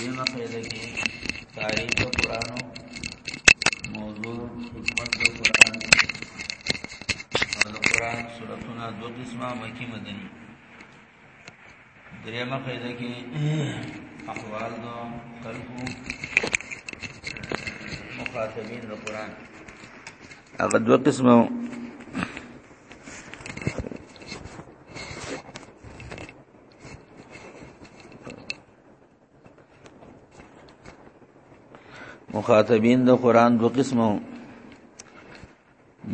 دیمه قیده کې تعریف د قرآن موضوع حکمت د قرآن او د قرآن سورتونه دو قسمه مکی مدني دریمه قیده کې احوال د خلقو مخاطبین د قرآن هغه دو قسمه مخاطبین د قران دو قسمو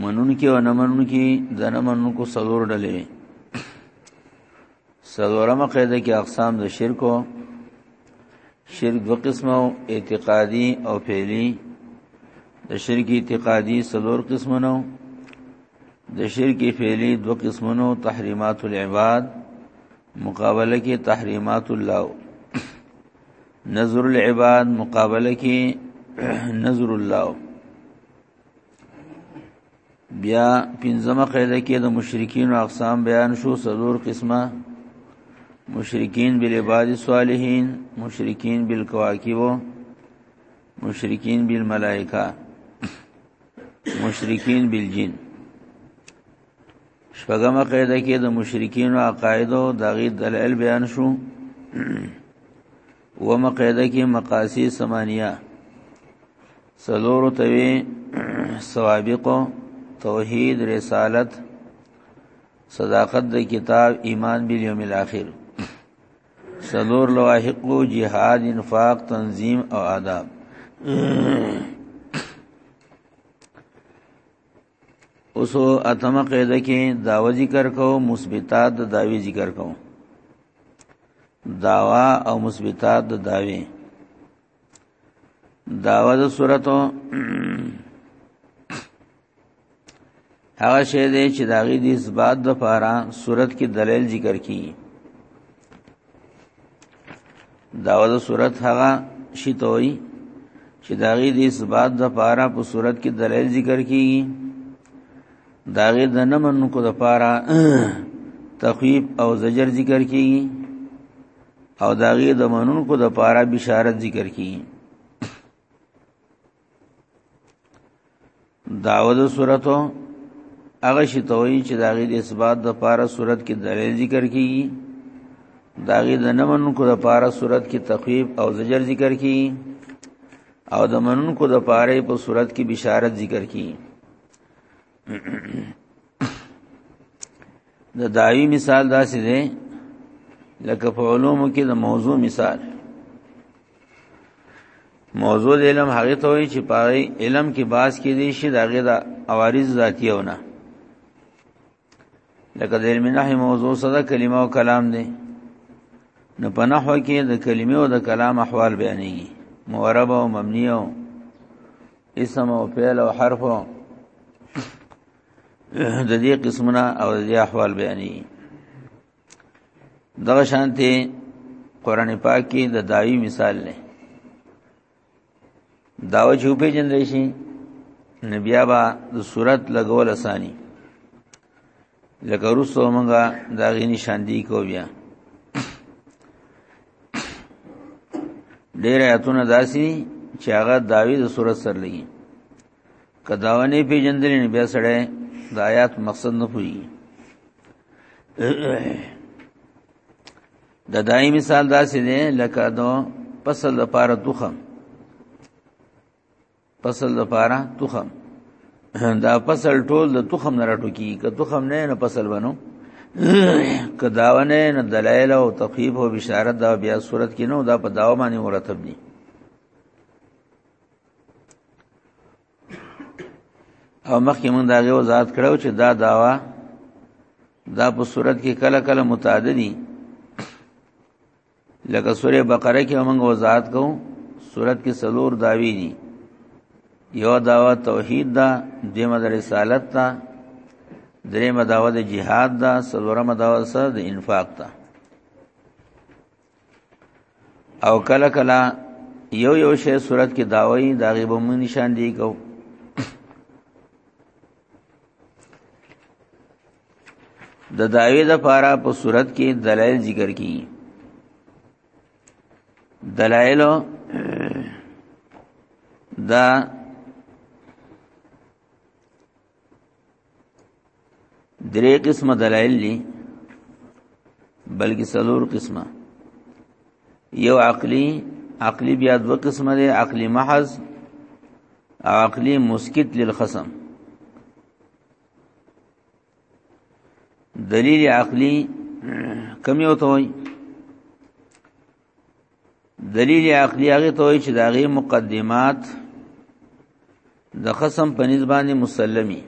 منون کې او نه منون کې د نه منون کو سلور ډلې سلورمه قاعده کې اقسام د شرک او شرک دو قسمو اعتقادي او فعلی د شرک اعتقادي سلور قسمونه د شرک فعلی دو قسمونو تحریمات العباد مقابله کې تحریمات الله نظر العباد مقابله کې نظر الله بیا پنځمه قاعده کې د مشرکین او اقسام بیان شو څلور قسمه مشرکین بالعباد الصالحین مشرکین بالکواکب مشرکین بالملائکه مشرکین بالجن شپږمه قاعده کې د مشرکین او عقاید او دغې دلایل بیان شو و مقیده کې مقاسی سمانیه سلور توی سوابق توحید رسالت صداقت د کتاب ایمان بالیوم الاخر سلور لواحق جهاد انفاق تنظیم او آداب اوسو اتمه قاعده کې داوا ذکر کو مثبتات د داوی ذکر کو داوا او مثبتات د داوی داوا د سورته هغه شی دی چې داغي د اثبات د پاره صورت کې دلیل ذکر کی داوا د صورت هغه شی توي چې داغي د اثبات د پاره په صورت کې دلیل ذکر کی داغي د نمن کو د پاره تخویب او زجر ذکر کی او دا غي د منونکو د پاره بشارت ذکر کی داود سورته هغه شی توي چې دا غي د اثبات د پاره صورت کې درې ذکر کی دا غي د نمنونکو د پاره صورت کې تخویب او زجر ذکر کی او د منونکو د پاره په صورت کې بشارت ذکر کی د دایي مثال داسې دی لکه په علومو کې د موضوع مثال موضوع د علم هغه ته وایي چې پاره علم کې باس کې دي شي دغه د عوارض ذاتیونه لکه د علم نحوی موضوع سره کلمه او کلام دی نو په نحو کې د کلمې او د کلام احوال بیانېږي مورب او مبنی او اسم او فعل او حرف د دې قسمنا او د احوال بیانې دغه شانته قران پاک کې د داوی مثال نه داو چې په جن راشي نبیا با د صورت لګول اسانی لکه روسو مونږه دا غي نشان دی کو بیا ډیر ایتونه داسي چې هغه داوی د صورت سره لګي کداونه پیجندل نه بیا سره د آیات مقصد نه پوي د دای مثال داسې دی لکه دو فصل لپاره تخم فصل لپاره تخم دا فصل ټول د تخم نه راټو کی که تخم نه نه فصل بنو که داونه نه دلایل او تخفیف او بشارت دا بیا صورت کې نو دا په داو باندې مرتب دي او مخکې موږ دا غو ذات کړو چې دا داوا دا په صورت کې کله کله متعددي لکه سوره بقره کې موږ وضاحت کوو صورت کې سلور داوی دي یو داوا توحید دا دیمه د رسالت دا دریمه داوا د جهاد دا سلورمه داوا سره د انفاق دا او کله کله یو یو شی صورت کې داوی دا غیب مو نشان دی کو د داوی د پاره په صورت کې دلایل ذکر کی دلایل دا درې قسمه دلایل دي بلکې څلور قسمه یو عقلی عقلی بیا دوه قسمه دي عقلی محض او عقلی مسکت للخصم دلیل عقلی کم یو ته وای دلیل عقلی هغه ته وایي چې دا غي مقدمات د خصم په نسبانه مسلمي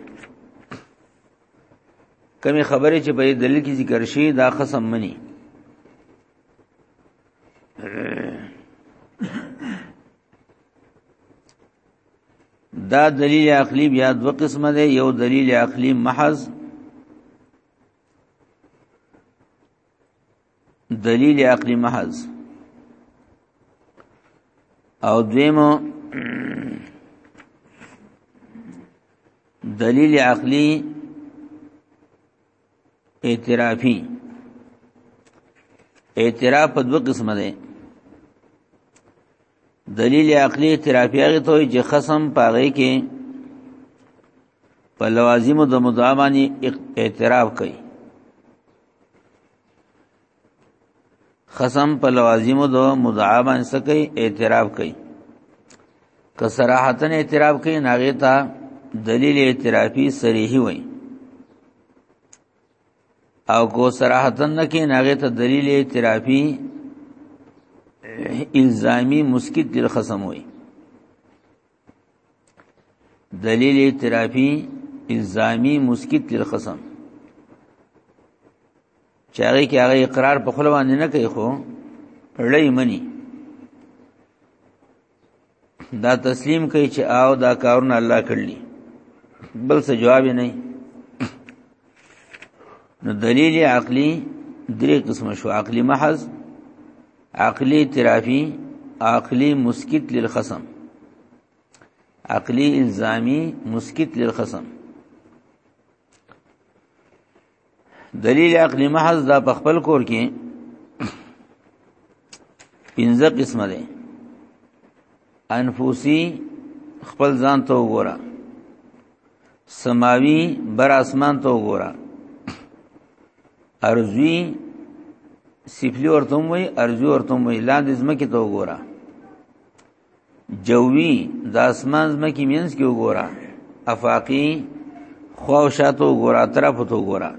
کمی خبره چې په دلیل کې ذکر شي دا خصم مني دا دلیل عقلی بیا دو قسمه ده یو دلیل عقلی محض دلیل عقلی محض او دیمو دلیل عقلی اعترافی اعتراف په دوه قسمه ده دلیل عقلی اعترافی هغه ته چې قسم پاره کې په لوازم د مدعا باندې اعتراف کوي قسم په لوازم د مدعا باندې سکه اعتراف کوي که صراحتن اعتراف کوي ناغه ته دلیل اعترافي صریحي وایي او کو صراحتن نه کې ناغه ته دلیل اعترافي الزامی مسکت دل خصم وي دلیل اعترافي الزامی مسکت دل خصم چاغي کې هغه اقرار په خپل باندې نه کوي خو پړلې مني دا تسلیم کوي چې آو دا کارونه الله کړلی بل څه جواب نه نو دلیل عقلی درې قسم شو عقلی محض عقلی ترافی عقلی مسکت للخصم عقلی الزامی مسکت للخصم دلیل عقلی محض دا په خپل کور کې پنځه قسمه ده انفوسی خپل ځان ته وګوره سماوی بر اسمان ته وګوره ارزوی سفلی ورته وي ارزو ورته وي لاندې زمکه ته وګوره جوی د اسمان زمکی مینس کې وګوره افاقی خو شاتو وګوره طرف ته وګوره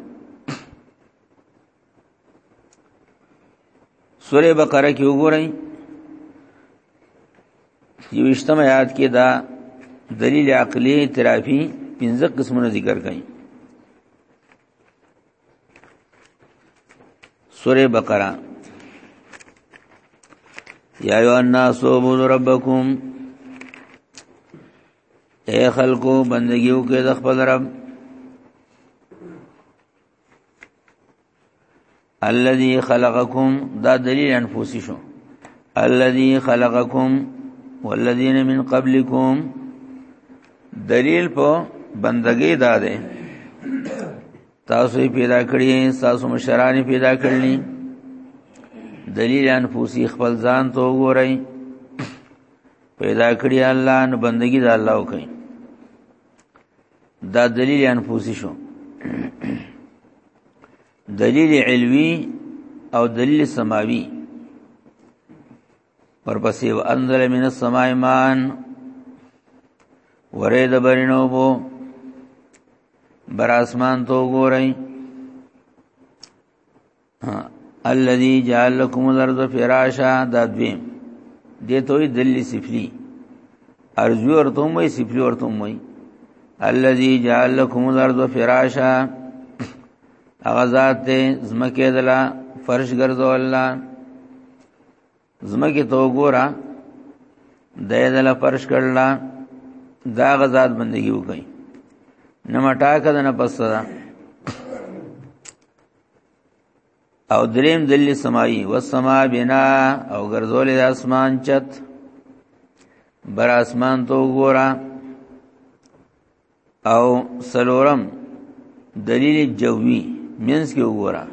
سوره بقره کې وګورئ یو اشتم آیات کې دا دلیل عقلی اعترافی پنځه قسمونه ذکر کړي سوره بقره یا ایو الناس عبدوا ربکم اے خلکو بندگیو کې د خپل رب الذي خلقكم دا دلیل انفوسی شو الذي خلقكم والذین من قبلکم دلیل په بندګۍ دا ده تاسو پیدا کړی تاسو مشران پیدا کړلی دلیل انفوسی خپل ځان ته وګورئ پیدا کړی الله نو بندگی د الله وکړي دا دلیل انفوسی شو دلیل علوی او دلیل سماوی ورپسې وانزل من السماء ماء ورید برینو بو بر اسمان تو ګورئ الذي جعل لكم الارض فراشا دا دویم دې ته وی دلی سفلی ارزو ورته وی سفلی ورته وی الذي جعل لكم الارض فراشا هغه ذات دې زمکه دلا فرش ګرځو الله زمکه تو ګورا دې دلا فرش کړلا دا غزاد بندگی وکي نه مټا کده نه پس دا او دریم دل سمائی و سما بنا او ګرځول د اسمان چت بر اسمان تو ګورا او سلورم دلیل جوی منس کې وګوره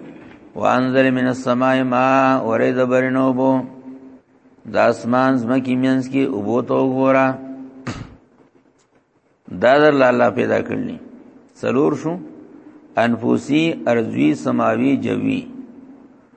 وانزل من السماء ماء ورید برنوبو د اسمان زمکی منس کې اوبو ته وګوره دا در الله پیدا کړلی سلور شو انفوسی ارزوی سماوی جوی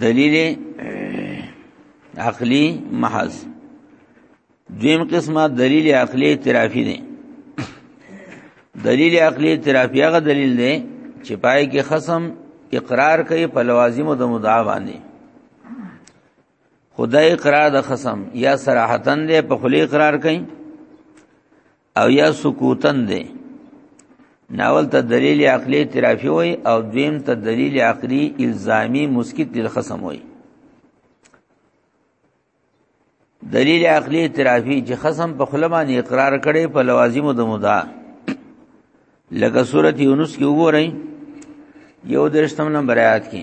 دلیل عقلی محض دویم قسمه دلیل عقلی اعترافی دی دلیل عقلی اعترافی هغه دلیل دی چې پای کې خصم اقرار کوي په لوازم د مدعا باندې خدای اقرار د خصم یا صراحتن دی په خلی اقرار کوي او یا سکوتن دی ناول ته دلیل عقلی اعترافي وي او دویم ته دلیل عقلی الزامی مسکت للخصم وي دلیل عقلی اعترافي چې خصم په خلمانه اقرار کړي په لوازم د مدا لکه سورته یونس کې وګورئ یو درشتم نمبر آیات کې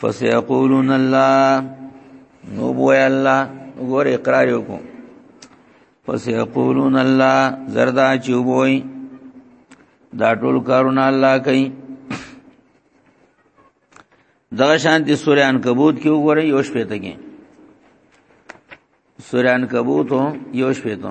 فسيقولون الله نو بو الله وګور اقرار یو کو فسيقولون الله زردا چوبوي دا ټول کارونه الله کوي دغه شانتي سورې عنکبوت کې وګورئ یو شپه ته کې سورې عنکبوت یو شپه ته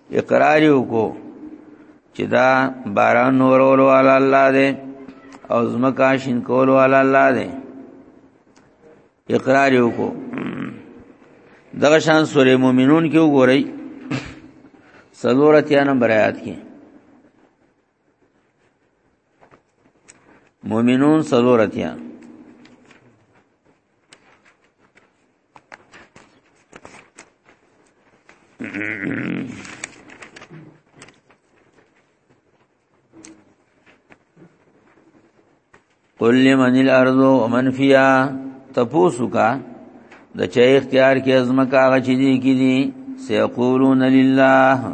اقرار وکړو چې دا باران نورولو علی الله دی او زمکا شین کولو علی الله دی اقرار وکړو دغه شان سورې مومنون کې وګورئ سلورتیا نمبر آیات کې مومنون سلورتیا قل لمن الارض ومن فيها تپوسو کا د چا اختیار کې ازمکه هغه چې دي کې دي سيقولون لله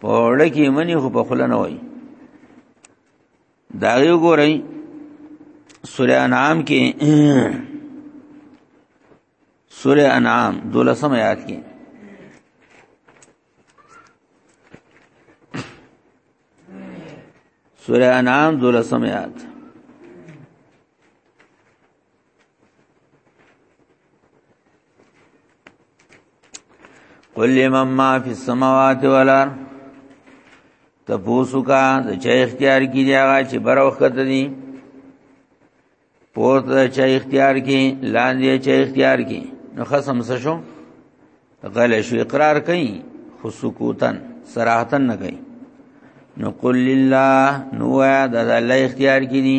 پوړه کې منی خو په خلنه وای دا یو ګورئ سوره انعام کې سوره انعام دولسم آیات کې سوره انعام دولسم آیات قل لمن ما فی السماوات والارض تپوسو کا د چا اختیار کی دی هغه چې بر وخت دی پور د چا اختیار کی لاندې چا اختیار کی نو خصم څه شو غل شو اقرار کئ خو سکوتن صراحتن نه کئ نو قل لله نو د الله اختیار کی دی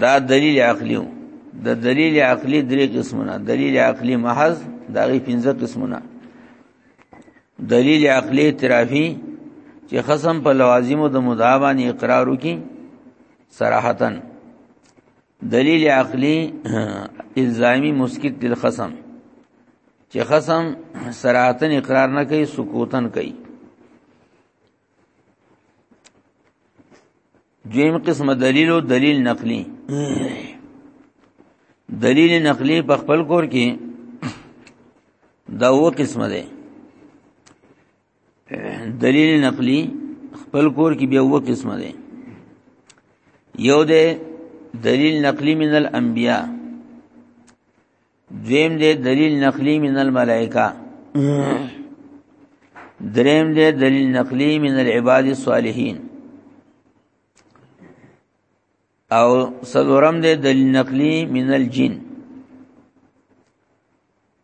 دا دلیل عقلی و د دلیل عقلی درې قسمونه دلیل عقلی محض دا غي پنځه قسمونه دلیل عقلی اعترافي چې خصم په لوازمو د مدعا باندې اقرار وکي صراحتا دلیل عقلی الزامی مسکت للخصم چې خصم صراحتا اقرار نه کوي سکوتن کوي دویم قسم دلیل او دلیل نقلی دلیل نقلی په خپل کور کې دا و قسمه ده دلیل نقلی خپل کور کې بیا و قسمه ده یو ده دلیل نقلی من الانبیاء دویم دې دلیل نقلی من الملائکه دریم دې دلیل نقلی من العباد الصالحین او سلورم دې دلیل نقلی من الجن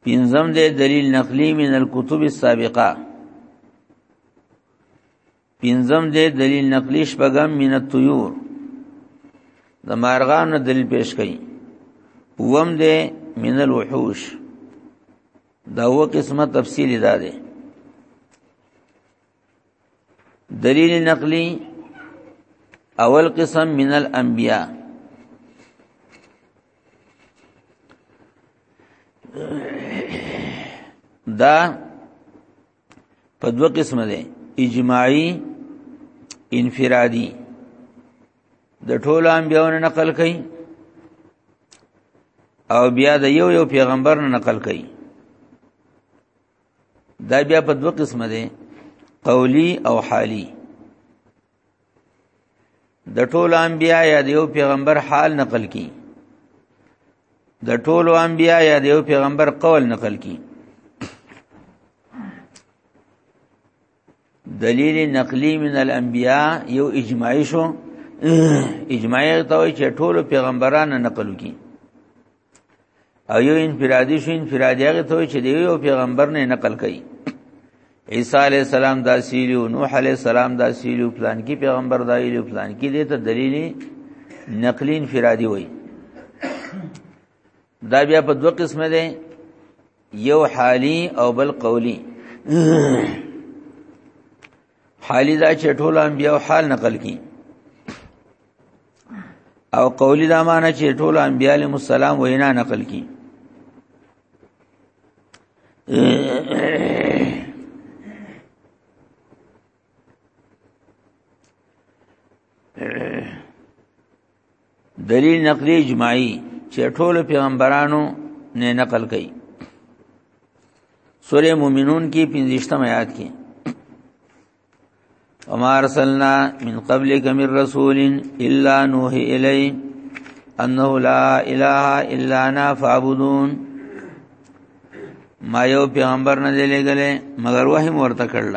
پنځم دې دلیل نقلی من الكتب السابقه پنځم دې دلیل نقلی شپږم من الطيور د مارغانو دلیل پیش کړي اوم دې من الوحوش دا و قسمه تفصیلی دا ده دلیل نقلی اول قسم من الانبیاء دا په دوه قسمه ده اجماعي انفرادي د ټولو انبیانو نقل کړي او بیا د یو یو پیغمبر نه نقل کړي دا بیا په دوه قسمه ده قولی او حالی د ټولو انبیا یا د یو پیغمبر حال نقل کی د ټولو انبیا یا د یو پیغمبر قول نقل کی دلیل نقلی من الانبیاء یو اجماعی شو اجماعی ته چې ټولو پیغمبرانو نقل کی او یو انفرادي شو انفرادي هغه ته چې دی یو پیغمبر نه نقل کړي عیسی علی السلام دا سیلو نوح علی السلام دا سیلو پلان کی پیغمبر دا ویلو پلان کی دې ته دلیل نقلی انفرادي وای دا بیا په دوه قسمه ده یو حالی او بل قولی حالی دا چې ټول انبیاء حال نقل کړي او قولی دا معنی چې ټول انبیاء علیهم السلام وینا نقل کړي دلیل نقلی اجماعی چې ټول پیغمبرانو نه نقل کړي سوره مومنون کې 15 آیات کې وما ارسلنا من قبلك من رسول الا نوحي الي انه لا اله الا انا فاعبدون ما یو پیغمبر نه لګلې مگر وحی ورته کړل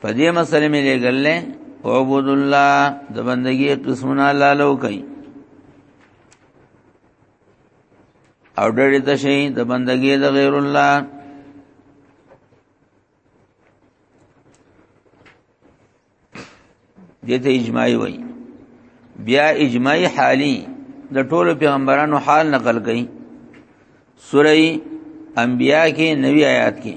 په دې مسلې مې لګلې عبد الله د بندګي قسمونه الله لو کوي او ډېرې ته شي د بندګي د غیر الله دې ته اجماعي وایي بیا اجماعي حالي د ټولو پیغمبرانو حال نقل کړي سورې انبیاء کې نوی آیات کې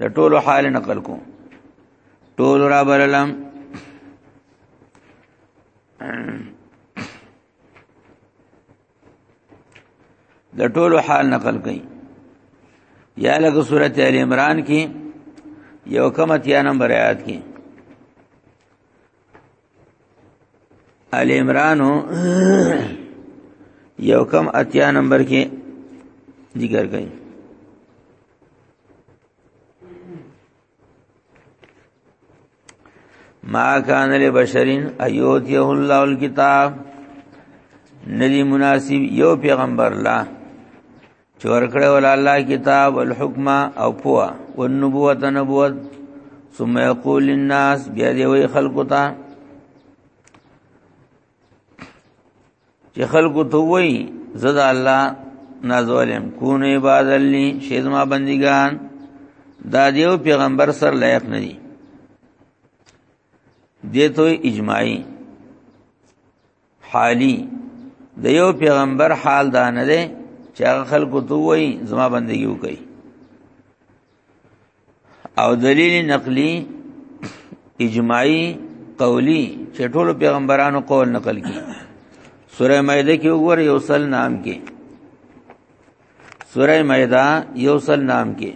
د ټولو حال نقل کو ټول را برلم د ټولو حال نقل کړي یا لکه سورته ال عمران کې یو کم اتیا نمبر آیات کې ال عمران یو کم اتیا نمبر کې ذکر کړي ما کان لبشرین ایوتیه الله الكتاب ندی مناسب یو پیغمبر لا چې ورکړې ول الله کتاب الحکم او پوا او نبوت نبوت ثم يقول للناس بیا دی وی خلق ته چې خلق ته وی زدا الله نازولم کون عباد لي شیزما بندگان دا دیو پیغمبر سر لایق نه دي دې ته اجماعي حالی د یو پیغمبر حال دا نه دی چې هغه خلکو ته وایي زما بندگی وکړي او دلیل نقلی اجماعی قولی چې ټول پیغمبرانو قول نقل کړي سوره مائده کې وګوره یو سل نام کې سوره مائده یو سل نام کې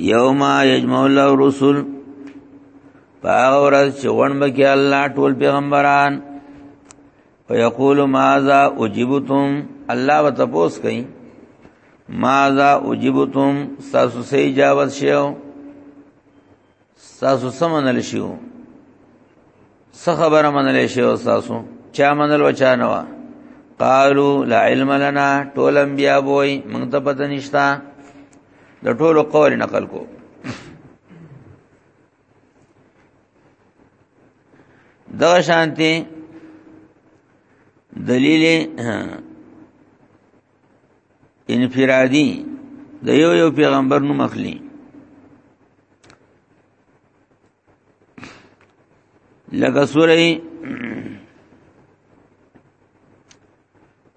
یوم یجمع الله رسول پاورز چې ورن بکی الله ټول پیغمبران ويقول ماذا اجبتم الله وتپوس کئ ماذا اجبتم تاسو سي جواب شیو تاسو سمنل شیو څه خبره منل شیو تاسو چا منل وچا نه وا قالو لا علم لنا ټول انبیا وای موږ ته پته نشتا د ټولو قول نقل کو دغه شانتي دلیل انفرادی د یو یو پیغمبر نوم اخلي لکه سوره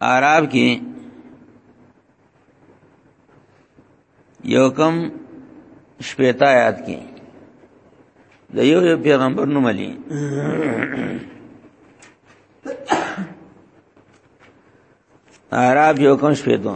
عرب کې یو کم شپیتا آیات کې د یو یو پیغمبر نوم علی عرب یو کم شپیتو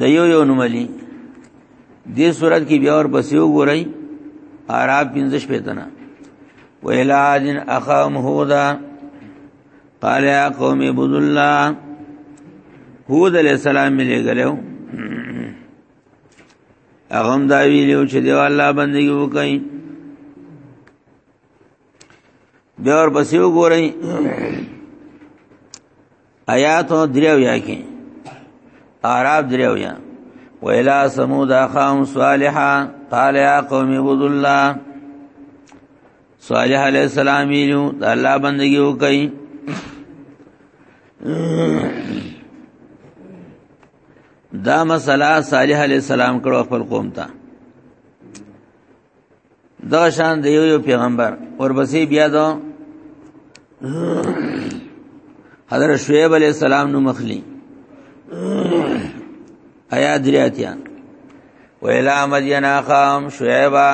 د یو یو نوملی دې صورت کې بیا ور پسې وګورئ عرب 15 پیتنه ویلا دین اخام هودا قال یا قوم عبد الله هود علیہ السلام ملي غلو هغه دا ویلو چې دی الله بندگی وکړي بیا ور پسې وګورئ آیات دریو یا کې اعراب دریو یا ویلا سمود اخام صالحا قال یا قوم عبدوا الله صالح علیہ السلام یو د الله بندگی وکړي دا مسله صالح علیہ السلام کړو خپل قوم ته دغه شان دی یو پیغمبر ورپسې بیا دا حضرت شعیب علی السلام نو مخلی ایا دریاتیا ویلا مدین اخام شعیبا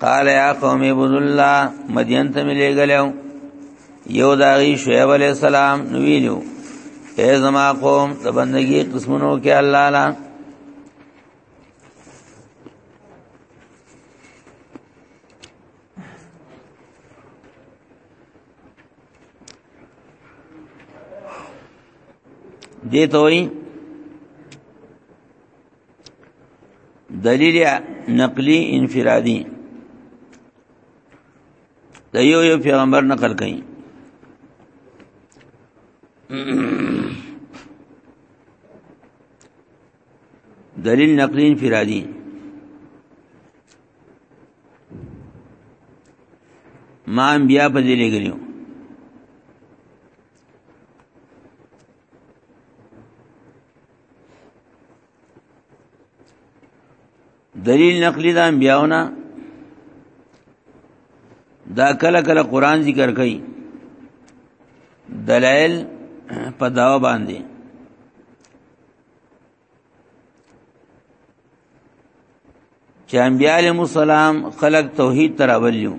قال یا قوم عبد الله مدین ته ملي غلو یو داغي شعیب علی السلام نو ویلو اے زما قوم د بندگی قسمونو کې الله لا دې ته وایي دلیل نقلی انفرادی د یو یو پیغمبر نقل کړي دلیل نقلی انفرادی ما انبیاء په دې لګلیو دلیل نقلی دا انبیاونه دا کله کله قران ذکر کوي دلائل په داوا باندې چې انبیاء علیهم السلام خلق توحید تر اولیو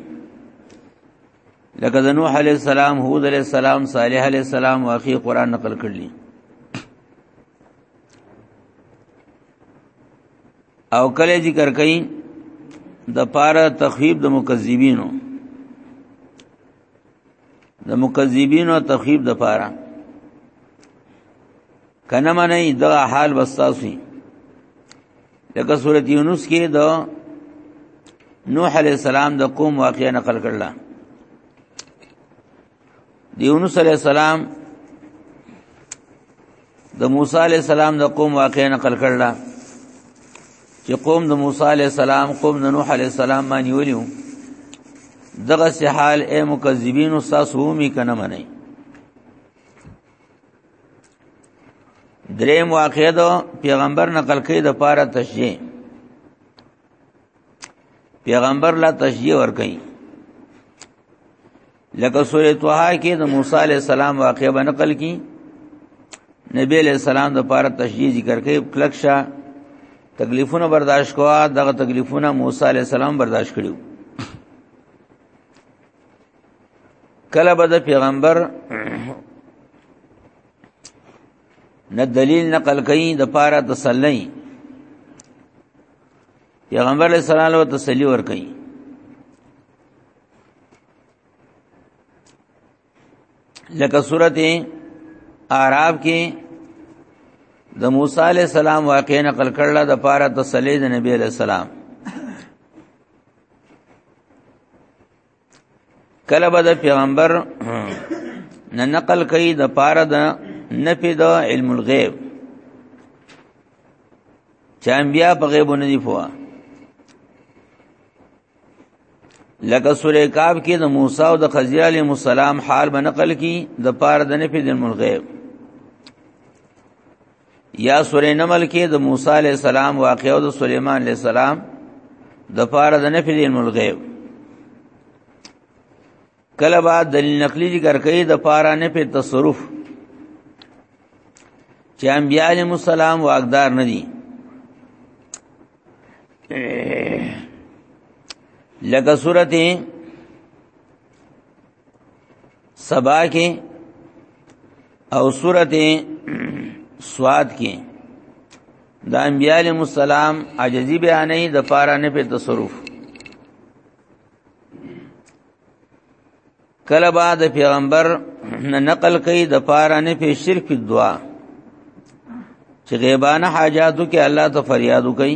لکه د نوح علیه السلام هود علیه السلام صالح علیه السلام واقعي قران نقل کړلی او کله ذکر کئ د پاره تخویب د مکذبینو د مکذبینو تخویب د پاره کنه منئ دا حال وستاسو لکه سورۃ یونس کې دا نوح علی السلام د قوم واقعا نقل کړل د یونس علی السلام د موسی علی السلام د قوم واقعا نقل کړل چې قوم د موسی علی السلام قوم د نوح علی السلام باندې ویلو دغه سحال اے مکذبین استاسو می کنه منئ دریم واقع دو پیغمبر نقل کړي د پاره تشجیع پیغمبر لا تشجیع ور کوي لکه سورې توها کې د موسی عليه السلام واقع به نقل کړي نبی علیہ السلام د پاره تشجیع ذکر کوي کلکشا تکلیفونه برداشت کوا دغه تکلیفونه موسی علیہ السلام برداشت کړیو کله به د پیغمبر نه دلیل نقل کوي د پاره تسلی پیغمبر علیہ السلام له تسلی ور کوي لکه سورته اعراف کې د موسی علی السلام واقعې نقل کړل د پاره تسلی د نبی علی السلام کله به د پیغمبر نه نقل کوي د پاره د نفي د علم الغیب چې انبیا په غیب نه دی پوها لکه سوره کاف کې د موسی او د خضر علیه السلام حال به نقل کی د پاره د نفي د علم الغیب یا سورې نمل کې د موسی علی السلام واقع او د سليمان علی السلام د پاره د نفي علم الغیب کله با دلیل نقلی ذکر کوي د پاره نه په تصرف چې انبیاء علیهم السلام واقدار نه دي لکه سورته سبا کې او سورته سواد کې د انبیاء علیهم السلام عجزی بیانې د پاره نه په تصرف کله با د پیغمبر نه نقل کوي د پاره نه په شرک په دعا چې غیبانه حاجاتو کې الله ته فریاد وکړي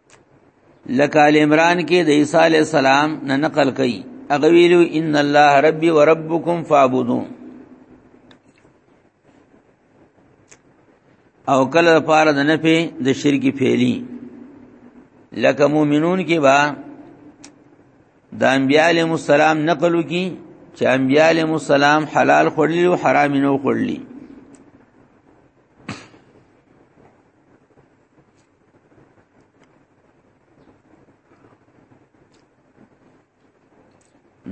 لکه ال عمران کې د عیسی علی السلام نه نقل کړي هغه ویلو ان الله ربي وربکم فاعبدون او کله لپاره د نفي د شرکی فعلی لکه مؤمنون کې با د انبیاء علیهم السلام نقل وکي چې انبیاء علیهم السلام حلال خورلی او حرام نه خورلی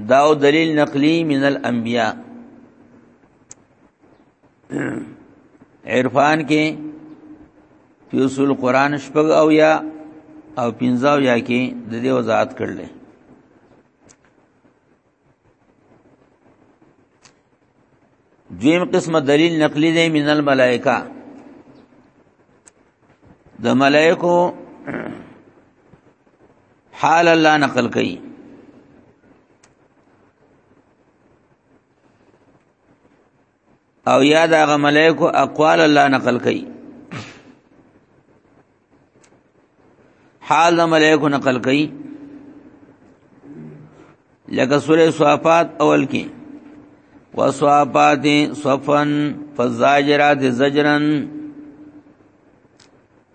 داو دلیل نقلی من الانبیاء عرفان کې فی اصول قران شپږ او یا او پنځاو یا کې د دې وضاحت کړل دویم قسم دلیل نقلی دی من الملائکه د ملائکو حال الله نقل کړي او یا دا غ ملائکو اقوال الله نقل کوي حال د ملائکو نقل کوي لکه سوره صفات اول کې وصفات صفن فزاجرات زجرن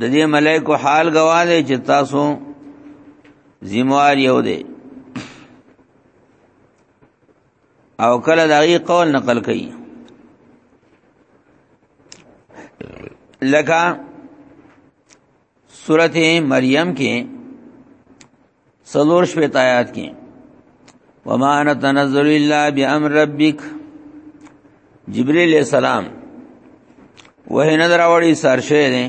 د دې ملائکو حال گواه دی چې تاسو ذمہوار یو دی او کله دغه قول نقل کړي لکه سورته مریم کې سلور شپه آیات کې وما انا تنزل الا بامر ربک جبرئیل السلام وه نه دراوړي سرشه دي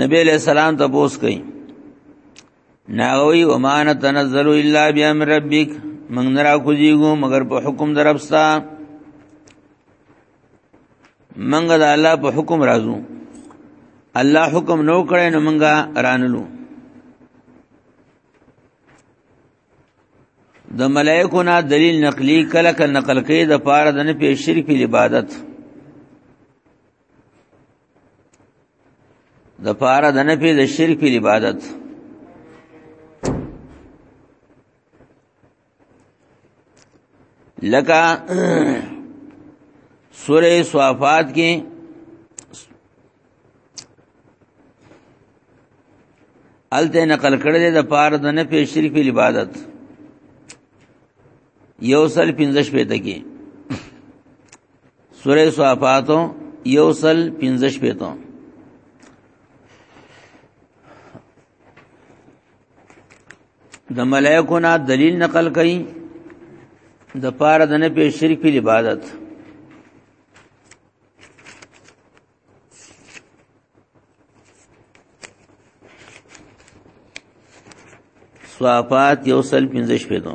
نبی علیہ السلام ته پوس کئ ناوی وما انا تنزل الا بامر ربک من را کوجیګو مگر په حکم درپستا منګه د الله په حکم راځو الله حکم نو کړی نو منګه رانلو د ملائکو نه دلیل نقلی کله کله نقل کوي د پاره د نه پیش شرک په عبادت د پاره د نه پیش شرک په عبادت لکه سوره صافات کې الته نقل کړی د پاره د نه پیش شریف عبادت یو سل 15 پته کې سوره صافاتو یو سل 15 پته د ملائکو نه دلیل نقل کړي د پاره د نه په شرک په عبادت صفات یو سل 15 پیدو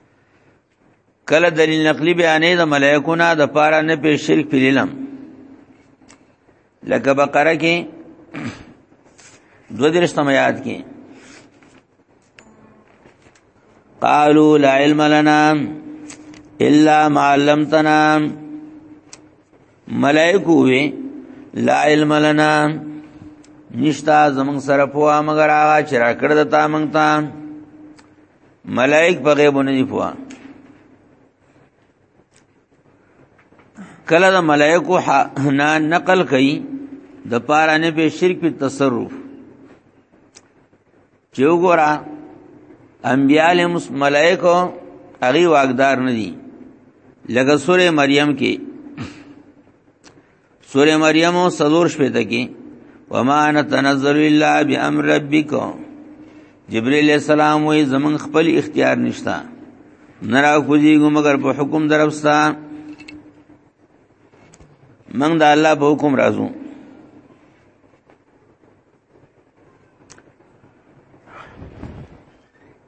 کله دلیل نقلی بیانې د ملائکو نه د پاره نه په شرک پیلم لکه بقره کې دو درشتم یاد کې قالوا لا علم لنا الا ما علمتنا ملائکو وی لا علم لنا نشتا زمون سره پوا مگر هغه چې راکړ د تا مونږ ته ملائک په غیب نه دی پوهه کله د ملائکو نه نقل کړي د پاره نه به شرک په تصرف چې وګوره انبياله ملائکو هغه واقدار نه دي لکه سوره مریم کې سوره مریم او سلور شپه ته کې وما انا تنزل الا بامر ربک جبرئیل السلام وې زمون خپل اختیار نشتا نرا کوزي مگر په حکم درپستا من د الله په حکم راځو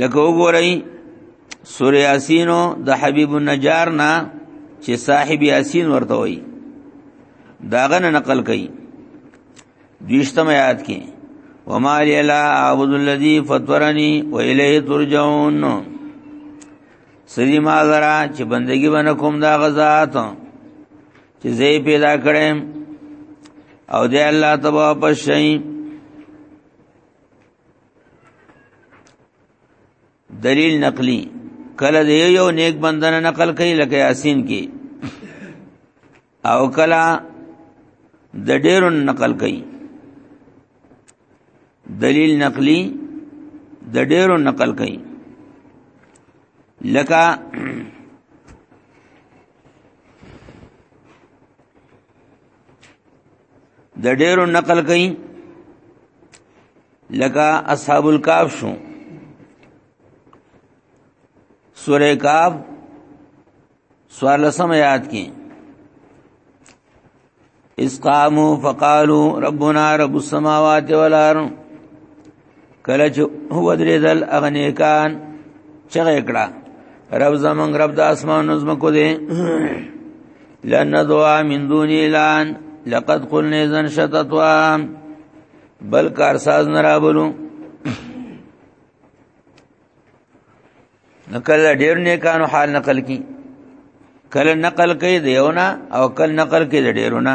لکه وګورئ سوره یاسینو د حبیب النجار نه چې صاحب یاسین ورته وایي داغه نه نقل کړي دویشتم آیات کې وما لي لا اعبد الذي فطرني واليه ترجعون سری ما زرا چې بندگی ونه کوم دا غزاد چې زه پیدا کړم او دې الله تبا پښین دلیل نقلی کله د یو نیک بندنه نقل کوي لکه یاسین کې او کله د ډیرو نقل کوي دلیل نقلی د ډیرو نقل کوي لکه د ډیرو نقل کئ لکه اصحاب الکاف شو سورہ کاف سوال سم یاد کی اس قامو فقالو ربنا رب السماوات والارض کله چې هو درې دل اغنیکان چغه کړه رب زمنګ رب د اسمان نظم کو دې لن دعا من دون اعلان لقد قلنا اذن شتتوا بل کار ساز نه را بولو نقل ډیر نه کانو حال نقل کی کله نقل کوي دیونه او کله نقل کوي ډیرونه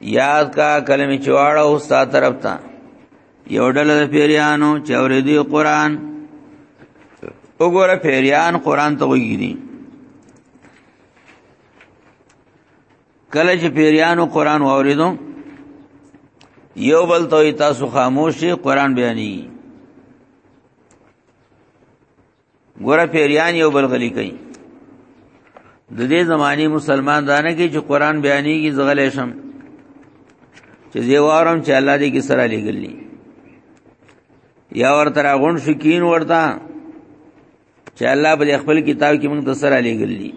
یاد کا کلمې چواړه او ستا طرف ته یو ډله د پیریانو چې اورېدي قران وګوره پیریان قران ته وګوري کله چې پیریانو قران واوریدو یو بل ته تاسو خاموشي قران بیانې ګوره پیریان یو بل غلی کوي د دې زماني مسلمان دانه کې چې قران بیانېږي زغلې شم چې زیوارم چې الله دې کې سره لګلې یا ورته راغون شکین ورته چې الله په خپل کتاب کې موږ ته سره لګلې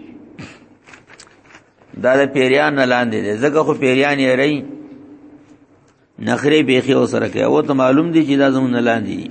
دا د پیریان نه لاندې دي ځکه خو پیریان یې رہی نخري بيخي او سره کوي او ته معلوم دي چې دا زمون نه لاندې دي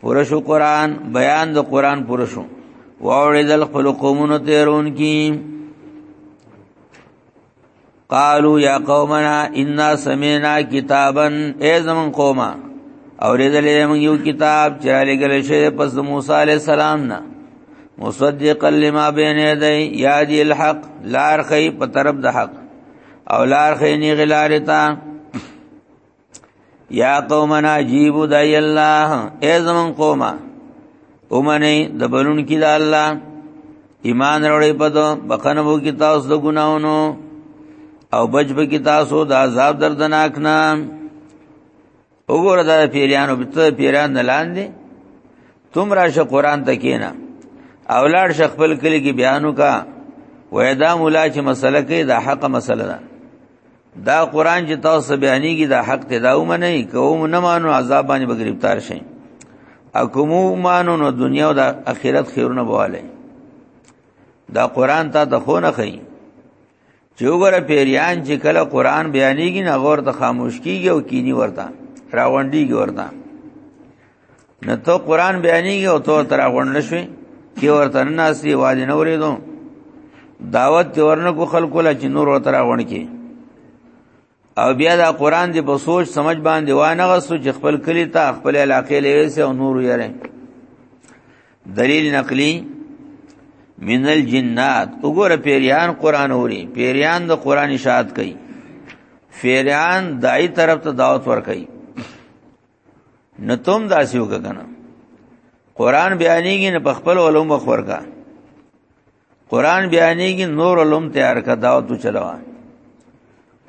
پرشو قران بیان د قران پرشو واوریدل خپل قومونو تیرون کی قالو یا قومنا انا سمینا کتابا ای زمون قوما اوریدل موږ یو کتاب چې لګل شوی پس د موسی علی السلام نه مصدقا لما بین یدی یادی الحق لار خی په طرف د حق او لار خی نی غلارتا یا قومنا جیب دای الله ای زمون قومه اومنه د بلون کی د الله ایمان وروړي په دو بخنه وو کی تاسو د ګناونو او بچ به کی تاسو د عذاب دردناک نه وګوره دا پیرانو بته پیران نه لاندې تم راشه قران ته کینا اولاد شخپل کلی کی بیانو کا وېدا مولا چې مسله کې دا حق مسله ده دا قران چې تاسو بیانېږي دا حق ته دا ومنه کوم نه مانو عذاب باندې به گرفتار شئ اکمو مانو نو دنیا او د اخرت خیرونه بواله دا قران ته د خونه خي چې وګوره پیریان چې کله قران بیانېږي نه غور ته خاموش کیږي او کینی ورته راوندېږي ورته نه ته قران بیانېږي او ته تر غونډ شوي کې ورته ناسي واځي نه ورېدو دعوت ورنه کو خلکو لا چې نور ورته غونډ کې او بیا دا قران دی په سوچ سمجھ باندې وانه غسو چې خپل کلی ته خپل علاقې لوي او نور یې دلیل نقلی من الجنات وګوره پیریان قران اوري پیریان د قران اشاعت کوي پیریان دای طرف ته دعوت ور کوي نو تم داسې وکړه قران بیانېږي نه په خپل علوم وخورګا قران بیانېږي نور علوم تیار کا داو تو چلوا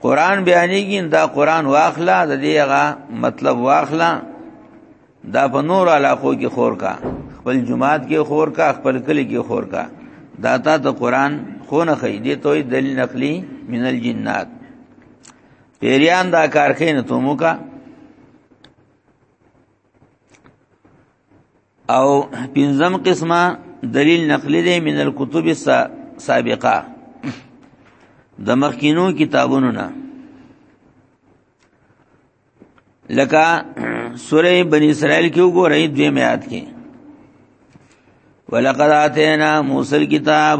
قران بیانېږي دا قران واخلا د دې هغه مطلب واخلا دا په نور علاقو کې خور کا خپل جماعت کې خور کا خپل کلی کې خور کا دا تا ته قران خو نه خې دې توي دلیل نقلی من الجنات پیریان دا کار کوي نو تمو کا او پنځم قسمه دلیل نقلی دی من الكتب السابقه د مخکینو کتابونو نه لکه سوره بنی اسرائیل کې وګورئ دوی میات کې ولقد اتینا موسی الكتاب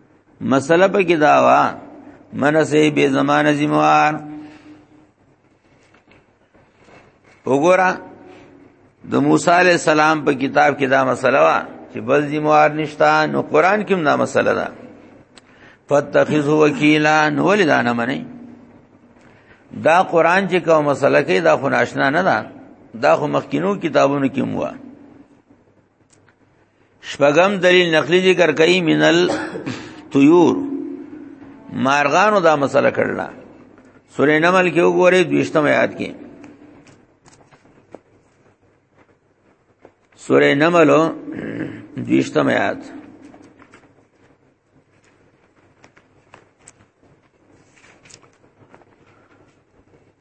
مسله په کې دا وا منسه به زمانه زموار وګوره د موسی علی السلام په کتاب کې دا مسله وا چې بل زموار نشتا نو قران کې هم دا مسله ده فتخذ وکیلا ولې دا نه منئ دا قران چې کوم مسله کې دا خو ناشنا نه ده دا خو مخکینو کتابونو کې مو شپغم دلیل نقلی ذکر کوي منل طیور مارغانو دا مسله کړل سورې نمل کې وګورئ دویشتم آیات کې سورې نمل دویشتم آیات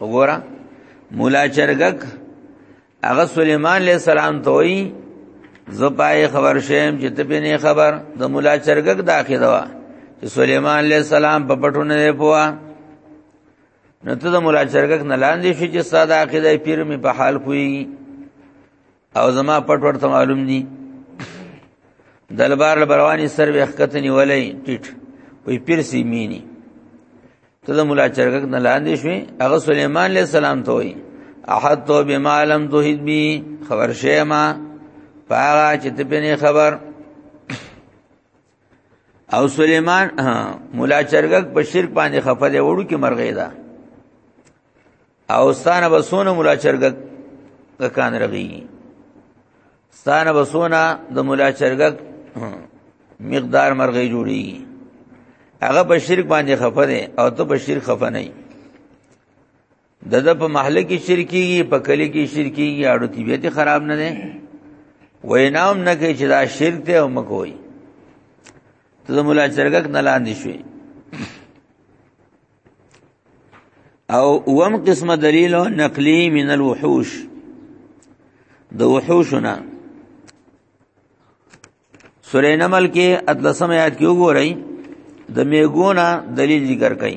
وګوره مولا چرګک هغه سليمان عليه السلام ته وی زپای خبر شیم چې ته به نه خبر د مولا چرګک دا خېدا وا چې سليمان عليه السلام په پټونه نه پوا نو ته د مولا چرګک نه لاندې شې چې ساده عقیده پیر می په حال کوي او زما پټ ورته معلوم دي دلبار لبروانی سر وی حقیقت نیولې ټیټ وی پیر سی مینی ته د مولا چرګک نه لاندې شوې هغه سليمان عليه السلام ته وی احد تو بما لم تهد بي خبر شې ما پاغه چې ته پني خبر او سليمان مولا چرګک په شرک باندې خفه دی وړو کې مرغې ده او ستانه بسونه مولا چرګک کان رغي ستانه بسونه د مولا چرګک مقدار مرغې جوړي هغه په شرک باندې خفه دی او ته په شرک خفه نه د د په محله کې شرکیږي په کلی کې شرکیږي اړو طبیعت خراب نه دی وینام نه کې چې دا شرک ته او مکوئ ته مولا چرګک نه لاندې شوی او وم قسمه دلیل نقلی من الوحوش د وحوشنا سورې نمل کې اتلسم آیات کې وګورئ د میګونا دلیل ذکر کړئ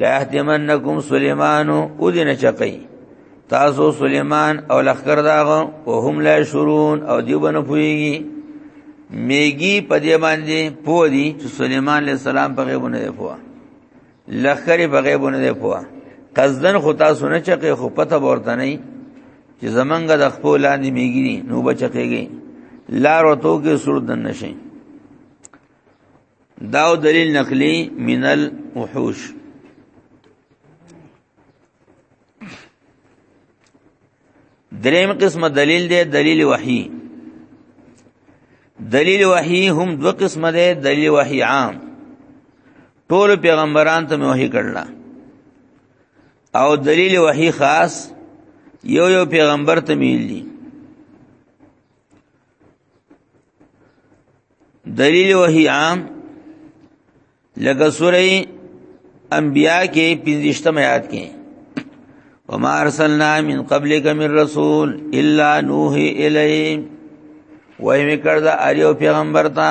لا اهدمنکم سليمان او دین چقی تاسو سليمان او لخر داغه او هم لا شرون او دیوبن پویږي میګي په دې باندې پوه دي چې سليمان عليه السلام په غیب نه دی پوه لخر په غیب نه دی پوه قصدن خو تاسو نه چقی خو پته ورته نه چې زمنګ د خپل لاندې میګي نو بچکیږي لار وتو کې سر دن نشي داو دلیل نقلی من الوحوش دریم قسم دلیل دی دلیل وحی دلیل وحی هم دو قسم دی دلیل وحی عام ټول پیغمبران ته وحی کړل او دلیل وحی خاص یو یو پیغمبر ته ویلی دلیل وحی عام لکه سوره انبیاء کې 25 آیات کې وما ارسلنا من قبلك من رسول الا نوحي اليه وای میکړه د اریو پیغمبر ته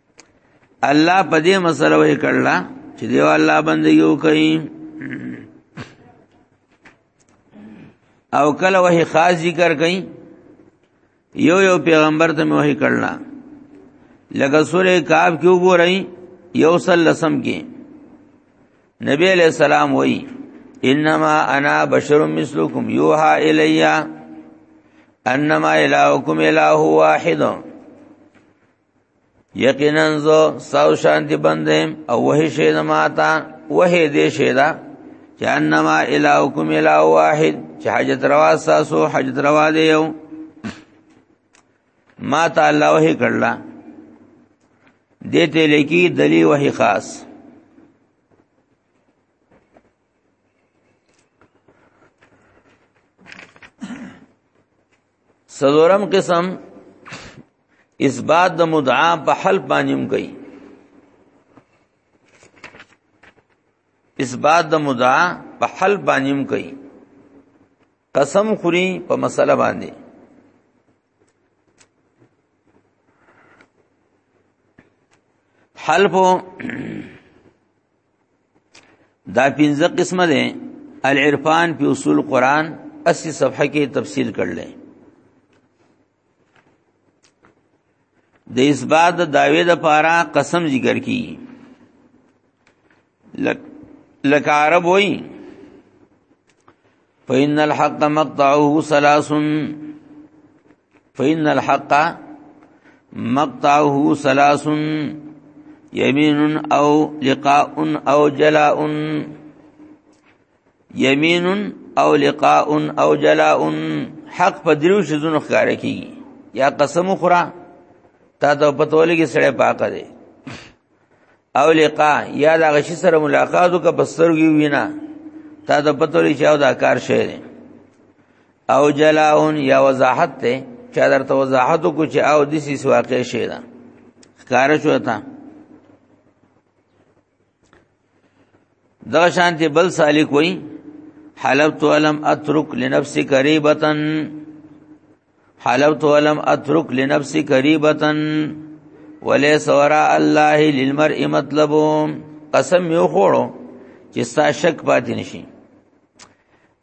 الله په دې مسله وی کړل چې دیو الله بندګي وکړي او کله وه خاص ذکر کړي یو یو پیغمبر ته وه کړل لکه سوره کاف کې وګورئ یو سل لسم کې نبی علیہ السلام وی انما انا بشر مثلکم یوها الیا انما الہکم الہ واحد یقینا زو ساو شانتی بندیم او وه شی د ماتا وه دې شی دا جانما الہکم الہ واحد چې حاجت روا ساسو حاجت روا دی یو ما تعالی وه کړلا دته لکی دلی وه خاص سلورم قسم اثبات د مدعا په حل باندې هم کوي اثبات د مدعا په حل باندې هم کوي قسم خوري په مسله باندې حلف دا پنځه قسمه ده العرفان په اصول قران 80 صفحه کې تفصیل کړل د اثبات د داوی د پاره قسم ذکر کی لک عرب وای فإن الحق مقطعه ثلاث فإن الحق مقطعه ثلاث يمين او لقاء او جلاء يمين او لقاء او جلاء حق په درو شزونو ښکار کیږي یا قسم خورا تا ته پتول کې سړی پاکه دی او لقا یا دا غشي سره ملاقات وک بسرګي وینا تا ته پتول چې او دا کار شي او جلاون یا وضاحت ته چا درته وضاحت کو چې او د سیس واقع شي دا ښکار شو تا دا شانتی بل سالک وای حلبت ولم اترك لنفسي قريبه حلبت ولم اترك لنفسي قريبه وليس وراء الله للمرء مطلب قسم یو خوړو چې ستا شک پاتې نشي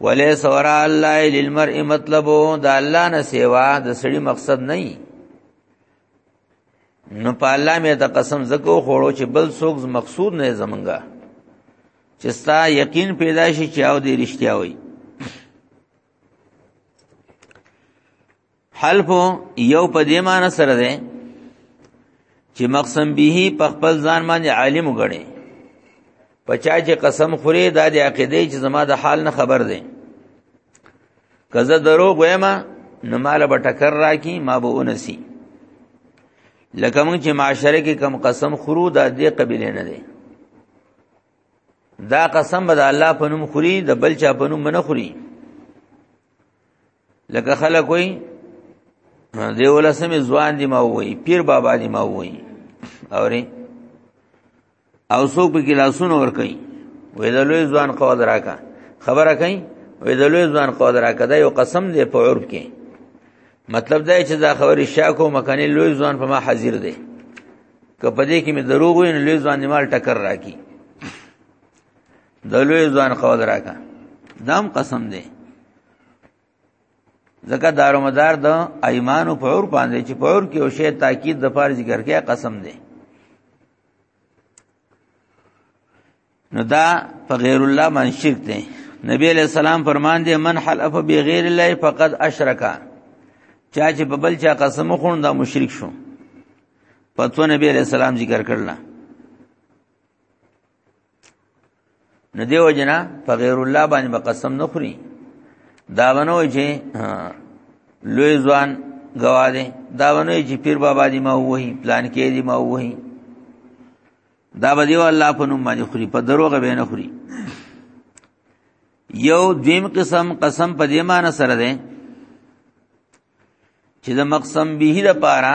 ولې سورا الله للمرء مطلبو دا الله نه سیوا د سړي مقصد نه نو په الله مې د قسم زکو خوړو چې بل څوک مقصود نه زمونږه چې ستا یقین پیدا شي چې او دې رښتیا وي حلف یو په دې معنی سره ده چې مقسم به په خپل ځان باندې عالم وګڼي پچا چې قسم خوري دا د عقیده چې زما د حال نه خبر ده کزه درو غوېما نو مال به ټکر راکی ما به اونسی لکه مونږ چې معاشره کې کم قسم خورو دا دې قبیله نه ده دا قسم به د الله په نوم خوري د بل چا په نوم نه خوري لکه خلک وای دی ولسمه ځوان دی ما وای پیر بابا دی ما وای اوري او څوک په ګلاسونو ور کوي وې د لوی ځوان قول راکا خبره کوي وې د لوی ځوان قول راکا دا یو قسم دی په عرب کې مطلب دا چې دا خبرې شاکو مکانې لوی ځوان په ما حاضر دی که په دې کې مې دروغ وي نو لوی ځوان نیمال ټکر راکی د لوی ځوان قول راکا دام قسم دی ځکه دارو مدار د ایمانو په اور باندې چې په اور کې او شی تاکید د پاره ذکر کې قسم دی نو دا په غیر الله من شرک دی نبی علیہ السلام فرمان دی من حلف بغیر الله فقد اشرکا چا چې په بل چا قسم خون دا مشرک شو پتو نبی علیہ السلام ذکر کړل نو دیو جنا په غیر الله باندې به قسم نه خوري دا ونو چې لوی ځوان گواده دا ونو چې پیر بابا دی ما وਹੀ پلان کې دی ما وਹੀ دا به دیو الله په نوم باندې خوري په دروغه به نه خوري یو دویم قسم قسم په دې معنی سره ده چې د مقسم به د پاره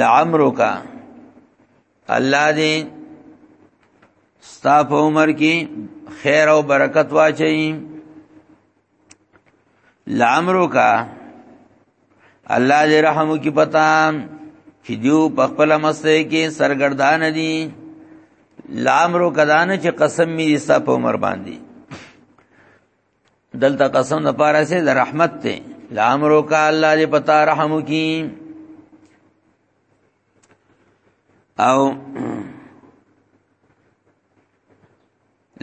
لعمرک الله دې ستا په عمر کې خیر او برکت واچي لامرو کا الله دې رحم کی پتا چې دیو په خپل مسته کې سرګردان دي لامرو کدان چې قسم می دي ستا په عمر باندې دلته قسم د پاره سي د رحمت ته لامرو کا الله دې پتا رحم کی او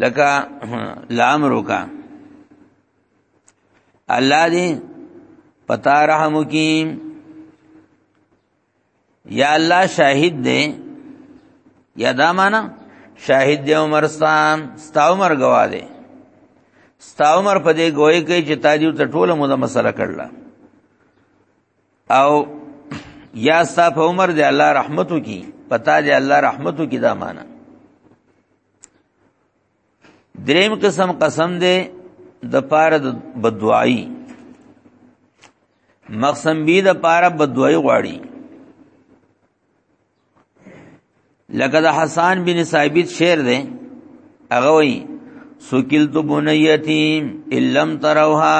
لکه لامرو کا الله دې پتا رحم کی یا الله شاهد دی یا دا معنا شاهد دی عمر ستان ستا عمر گوا دی ستا عمر په دې گوي کې چې تا دیو ته ټوله موده مسله کړل او یا ستا په عمر دی الله رحمتو کی پتا دی الله رحمتو کی دا معنا دریم قسم قسم دی د پاره د بدوایی مقسم بی د پاره بدوایی غواړي لکه د حسان بن ثابت شعر دی هغه وایي سکلت بنیتیم الم تروها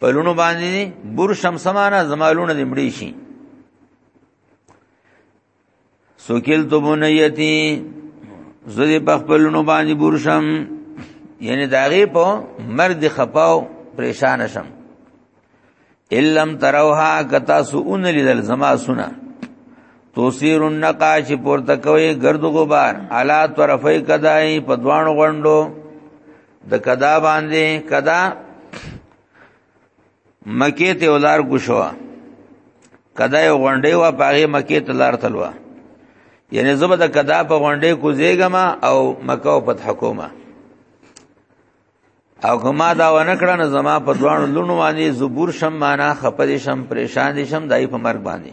پلونو باندې بور شمسمانه زمالونه دې مړی شي سوکل تو بنیتی زدی په خپلونو باندې بور شم یعنی داغه په مرد خپاو پریشان شم الم تروها کتا سون لیدل زما سنا توسیر النقاش پورته کوي گرد غبار علا طرفی کدای په دوانو غوندو د کدا باندې کدا مکه ته ولار ګشوا کدا یو غونډې وا پاغه مکه ته لار تلوا یعنی زبر د کدا په غونډې کو زیګما او مکه او فتح کوما او کما دا ونکړه نه زما په دوان لونو باندې زبور شم معنا خپد شم پریشان دي شم دای په مرګ باندې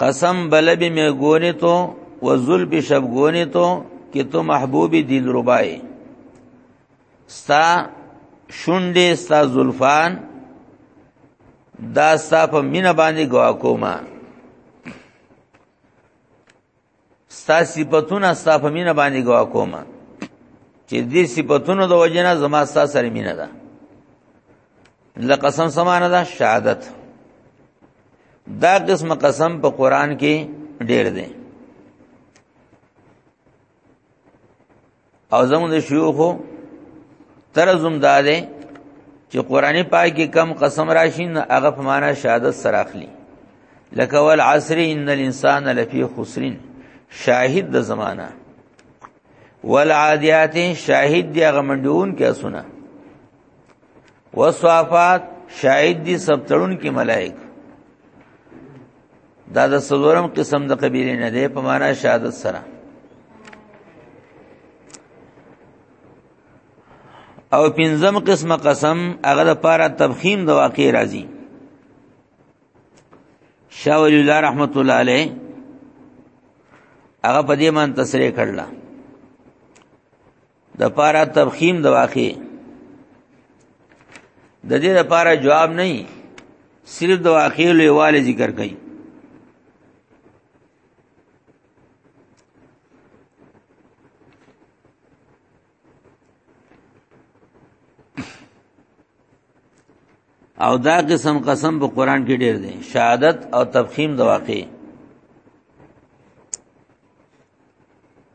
قسم بلبی میں گونے تو و ظلب شب گونے تو کہ تو محبوب دل ربائے ستا شونډې ستا زلفان دا ستا په مینه باندې گوا کوما ستا صفاتونه ستا په مینه باندې ګوا کوم چې دې صفاتونو د وجنه زما ستا سره مینه ده لقسم سمانه ده شهادت دا قسم قسم په قران کې ډېر دی او زموږ د شيوخو ترزم داده چې قرآني پاک کې کم قسم راشي نه هغه په معنا شهادت سره اخلي لکه ول عصر ان الانسان لفی خسرین شاهد د زمانہ والعادیات شاهد دی هغه منډون کې اسونه وصفات شاهد دی سبتړون کې ملائک دا د سلورم قسم د قبیله نه دی په معنا شهادت سره او پنځم قسمه قسم هغه د پاره تبخیم د واقع راځي شاه ولی الله رحمت الله علیه هغه په دې مان تصریح کړل د پارا تبخیم د واقع د دې لپاره جواب نه صرف د واقع لویواله ذکر کړي او دا قسم قسم په قران کې ډېر دي شهادت او تفخیم د واقع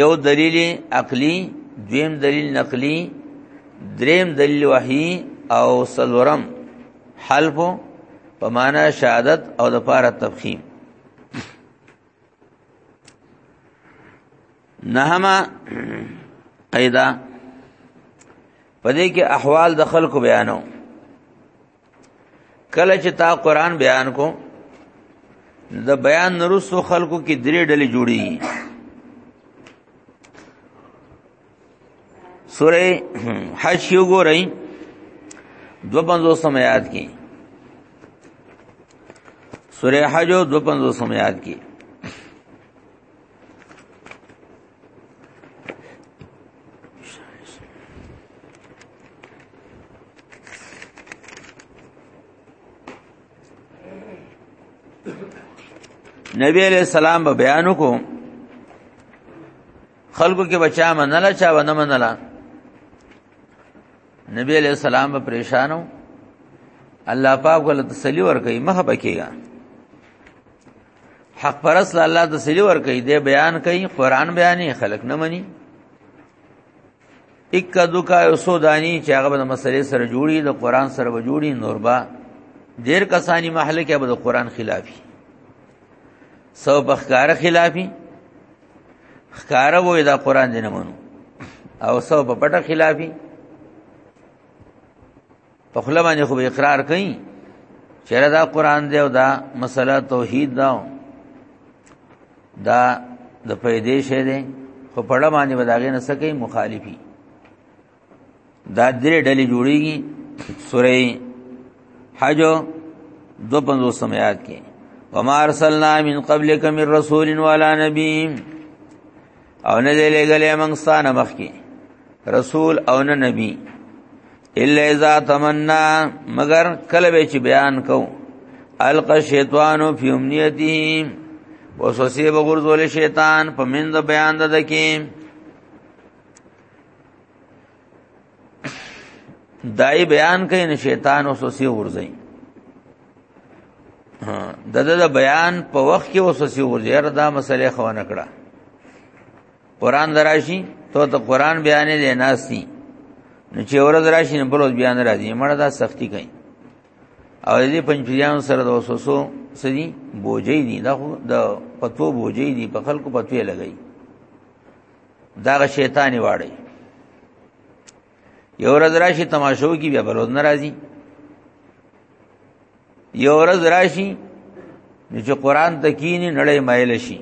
یو دلیل عقلی دویم دلیل نقلی دریم دلیل وحی او سلورم حلف په معنا شهادت او د پاره تفخیم نهما قیدا پدې کې احوال د خلکو بیانو کله چې تا قران بیان کو د بیان نرسو خلکو کې درې ډلې جوړي سوره حج یو ګورئ دو پنځو سمیات کې سوره حج دو پنځو سمیات کې نبی علیہ السلام به بیان وکړو خلکو کې بچا منله چا ونه منله نبی علیہ السلام به پریشانو الله پاک ول تسلی ورکړي مخه پکېږي حق پرس الله د سلی ور کوي د بیان کوي قران بیانې خلق نه مني اک دوکا یو سودانی چې هغه د مسلې سره جوړي د قران سره به جوړي نوربا ډیر کسانی محل کې به د قران خلافي سو بخکار خلافي خکار وې دا قران دې نه منو او سو په پټه خلافي په خپل باندې خو اقرار کړي چې دا قران دی او دا مسله توحید دا دا د پیدې شه دی خو په اړه باندې بداګه نه سکے مخالفي دا درې ډلې جوړيږي سورې حج 250 سمات کې وما ارسلنا من قبلك من رسول ولا نبي او نه دې لګلې موږ ستانه مخ کې رسول او نه نبی الا اذا تمنا مگر کله به چې بیان کو الق شیطان فی امنیته وسوسه به غرزول شیطان په مند بیان د دکی دای بیان کوي نه شیطان وسوسه غرزي د د بیان په وخت کې وسوسه غرزي دا مسله خو نه کړه قران دراشي ته ته قران بیانې دی ناسي نو چې ورځ راشي نه بلوز بیان راځي مړه دا سختی کوي او دې پنځپیرانو سره د وسوسو سدي بوجي دي دا خو د پتو بوجي دي په خلکو پتوې لګي دا شیطان واړي یو ورځ راشي تماشو کې بیا بلوز ناراضي یو ورځ راشي نو چې قران تکینی نړۍ مایل شي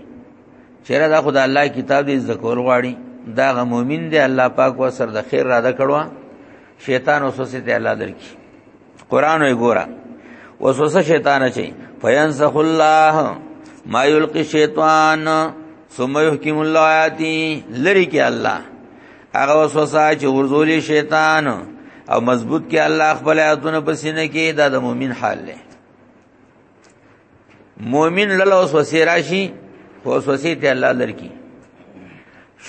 چیرې دا خدای الله کتاب دې ذکر غواړي دا غ مؤمن دی الله پاک و سر د خیر را ده کړو شیطان وسوسه ته الله درکې قران وی ګوره وسوسه شیطان چي فینسخ الله ما یلقی شیطان ثم یحکم الله آیاتی لری کې الله هغه وسوسه چې ورزولې شیطان او مضبوط کې الله خپل آیاتونه پسینه کې دا د مؤمن حال دی مؤمن لله وسوسه راشي وسوسه ته الله لرکی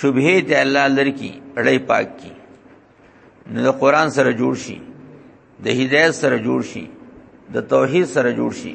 شبهه ته الله لرکی اړې پاک کی نو د قران سره جوړ شي د هدایت سره جوړ شي د توحید سره جوړ شي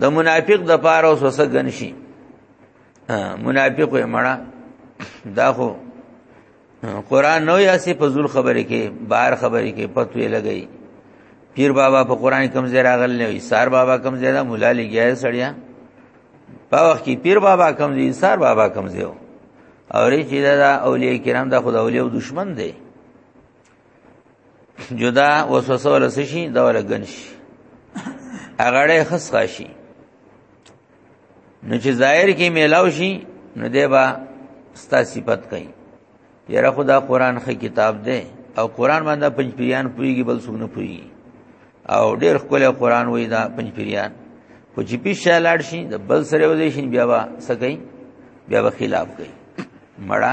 د منافق د پاره اوس وسه غنشي منافق یې مړه دا خو قران نو یا سي فزول خبرې کې بار خبرې کې پتوې لګي پیر بابا په قران کم زیر اغل نه وي سار بابا کم زیاده مولا لګیا سړیا په وخت کې پیر بابا کم زی سار بابا کم زیو او ری چې دا اولیاء کرام دا خدای اولیاء دشمن دی جدا وسوسه ولا سشي دا ولا غنش اغړې خس خاشي نو چې ظاهر کې میلاو شي نو دی با ستا صفت کوي یره خدا قران خې کتاب دی او قران باندې پنځ پیران پويږي بل څوک نه پويږي او ډېر خپل قران وای دا پنځ پیران خو چې پیش لاړ شي د بل سره وځي شي بیا با سکي بیا به خلاف کوي مړه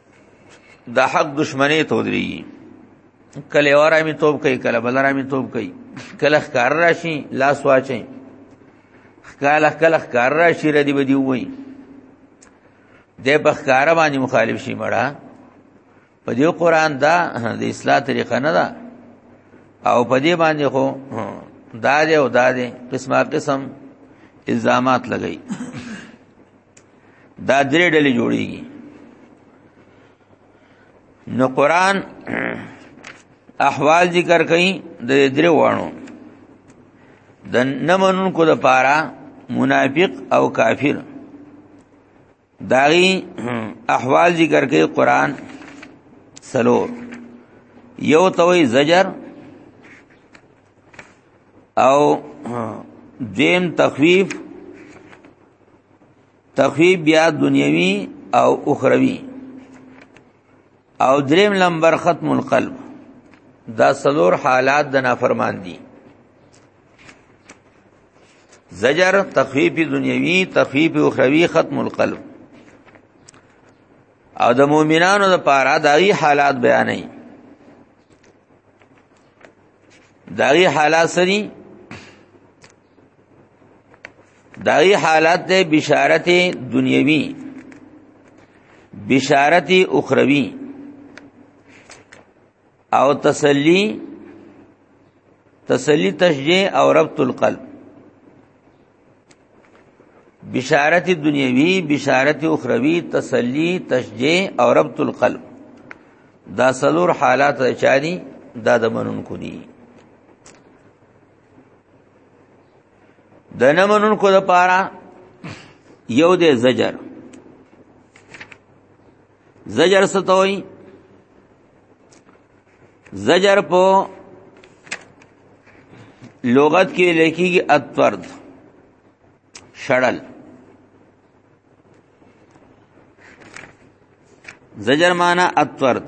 د حق دشمنی ته ودرېږي کله واره می توپ کوي کله بل را می توپ کوي کله ښکار راشي لاس واچي کله کله ښکار راشي ردی بدی وای د په ښکار باندې مخالف شي مړه په دې قران دا د اصلاح طریقه نه ده او په دې باندې خو دا دې او دا دې قسمه قسم الزامات لګئی دا درې ډلې جوړیږي نو قران احوال ذکر کړي د درې وانو د نمنون کو د پاره منافق او کافر داغي احوال ذکر کړي قران سلور یو توي زجر او دیم تخفیف تخویب بیا دنیوي او اخروی او دریم لمبر ختم القلب دا سلور حالات د نافرمان دي زجر تخفیف دنیوی تخفیف اخروی ختم القلب او د مؤمنانو د پاره دغه حالات بیانې دغه حالات سری داغي حالت ده بشارت دنیوي بشارت اخروی او تسلی تسلی تشجیع او ربط القلب بشارت دنیوی بشارت اخروی تسلی تشجیع او ربط القلب دا سلور حالات چانی دا د منون کو دي د نه منونکو د پاره یو د زجر زجر ستوي زجر په لغت کې لیکيږي اتورد شړل زجر معنا اتورد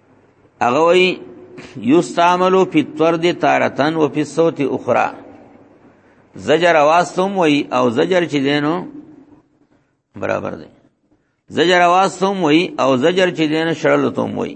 هغه وی یستعملو فی الطرد تارتن و فی الصوت اخرى زجر واستم وی او زجر چې دینو برابر دی زجر واستم وی او زجر چې دینو شړل توم وی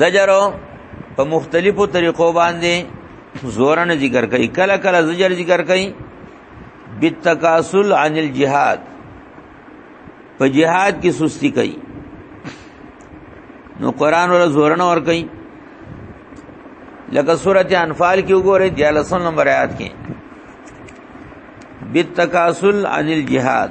زجر په مختلفو طریقو باندې زورن ذکر کوي کله کله زجر ذکر کوي بالتکاسل عن الجهاد په جهاد کې سستی کوي نو قران ول زورن اور کوي لکه سورته انفال کې وګوره 43 نمبر آیات کې بالتکاسل عن الجهاد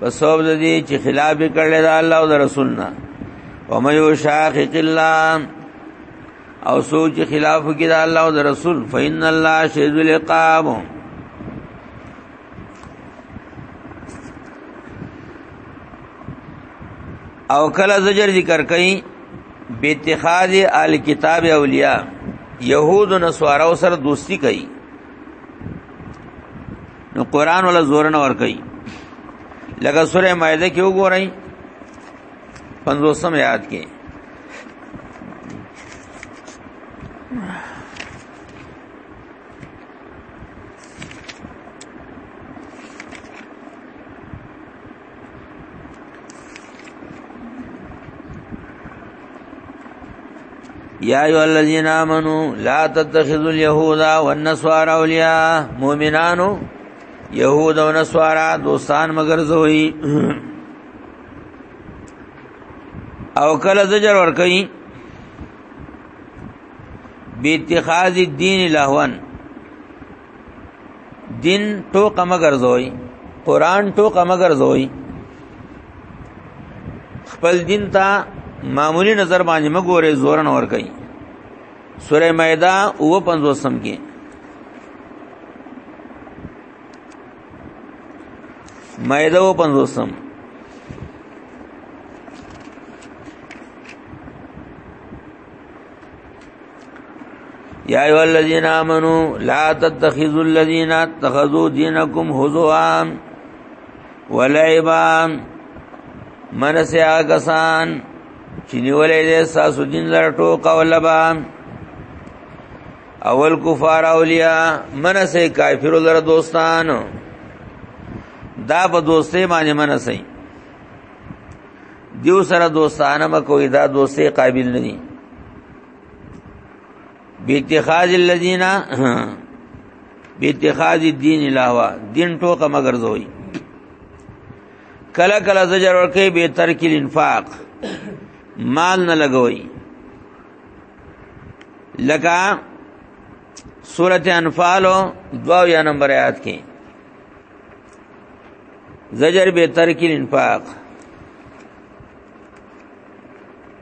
په سبب د دې چې خلاف کړي دا الله او رسول نه او مې یو شاقق الله او سوچ خلاف کې دا الله او رسول فین الله شذ العقاب او کله زجر ذکر کئ بے اتخاذ آل کتاب اولیاء یہود و نسوارو سر دوستی کئی نو قران ولا زور نه ور کوي لکه سوره مائده کې وګورئ 50 یاد کې یا ایو الذین آمنو لا تتخذوا اليهود والنصارى اولیاء مؤمنانو یهود او نصارا دوستان مگر زوی او کله زجر ور کوي بی اتخاذ الدین لهوان دین ټوکه مگر زوی قران ټوکه مگر زوی خپل دین ته معمولی نظر باندې مګورې زور نه ور کوي سوره مائده او 50 سم کې مائده او 50 سم یا ایو الذین آمنو لا تتخذوا الذین اتخذوا دینکم هزوا ولعبا من سیا کسان چې نیولې دې ساسو دین لر ټوکا ولبا اول کفار اولیاء من سه کافر لر دوستان دا په دوستې باندې من سه دیو سره دوستانه مکوې دا دوستې قابل نه دي باتخاذ الذين باتخاذ الدين الهوا دین ټوکه مگر زوی کله کله زجر ورکه به ترک الانفاق مال نه لګوي لکه سورته انفال دو یا نمبر آیات کې زجر به ترک الانفاق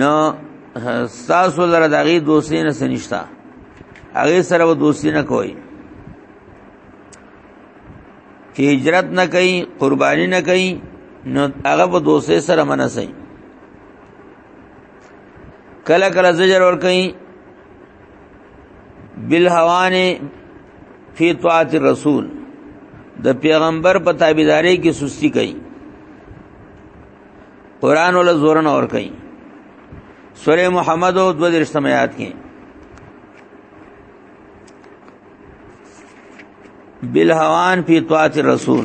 نو تاسو لره دغه دوسې نه سنشتہ هغه سره و دوستی نه کوي چې هجرت نه کوي قرباني نه کوي نو هغه په دوسه سره منسي کله کله زجر ور کوي بالهوان فی طاعت الرسول د پیغمبر په تابعداري کې سستی کوي قران ول زور نه ور کوي سوره محمد او دو درشتم آیات کې بالهوان فی طاعت الرسول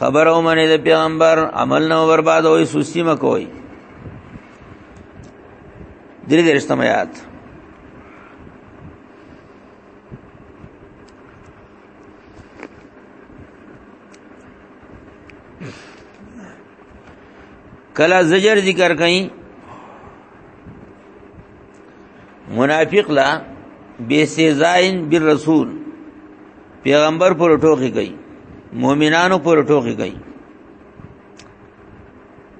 خبر او منی د پیغمبر عمل نه برباد وي سستی مکوئ درې درشتم آیات کلا زجر ذکر کئ منافق لا بے سزائن بالرسول پیغمبر پر ټوکی گئی مومنانو پر ټوکی گئی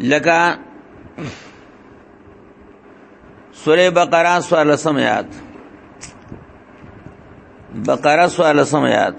لکه سوره بقره سوال سم یاد بقره سوال سم یاد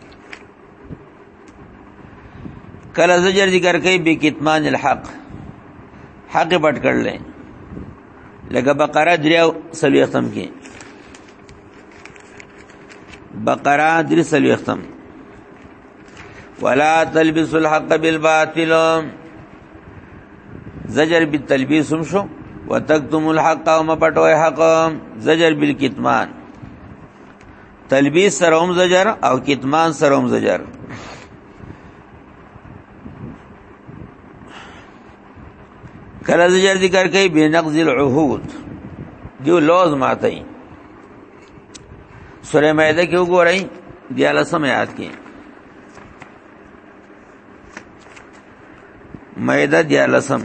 کله زجر ذکر کوي به کتمان الحق حق پټ کړل لکه بقره دریو سلوی ختم کې بقره دری سلوی ختم ولا تلبس الحق بالباطل زجر بالتلبیس هم شو وتکتم الحق وما پټوي حق زجر بالکتمان تلبیس سره هم زجر او کتمان سره هم زجر کله زجر ذکر کوي بنقض العهود دیو لوز ماته سوره مائده کې وګورئ بیا لسم یاد کې مائده بیا لسم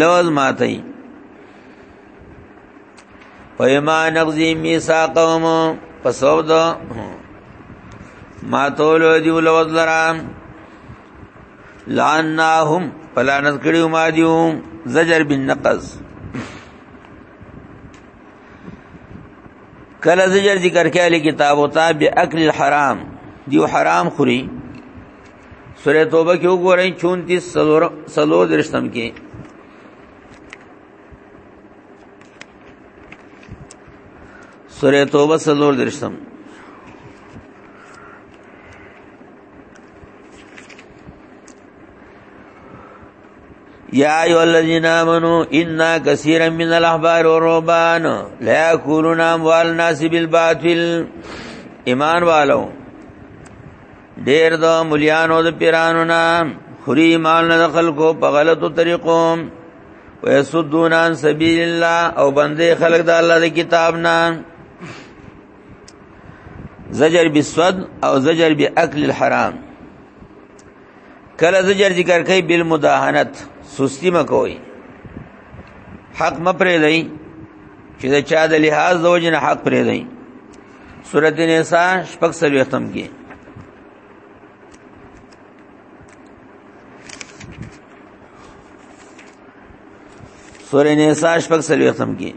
لوز ماته فیما نغزی میثاقهم پسو دو ما تولو دیو لوز لرام لعناهم پلانت کړیو ما دیو زجر بن نقص کله زجر ذکر کړي کتاب او تاب اکل الحرام دیو حرام خوري سوره توبه کې وګورئ 34 سلو درشتم کې سوره توبه سلور درشتم یا ایو الذین آمنو ان کثیرا من الاحبار والرهبان لا یاکلون اموال الناس بالباطل ایمان والو ډیر د مليانو د پیرانو نام خوري مال نه خلکو په غلطو طریقو ويسدون عن سبيل الله او بندې خلق د الله د کتاب نه زجر بالسد او زجر باكل الحرام کله زجر ذکر کوي بالمداهنت سستی مکوئ حق مپرې دی چې دا چا د لحاظ د وجنه حق پرې دی سورته نساء شپږ سلوختم کې سورۃ النساء شپږ سلوي ختم کې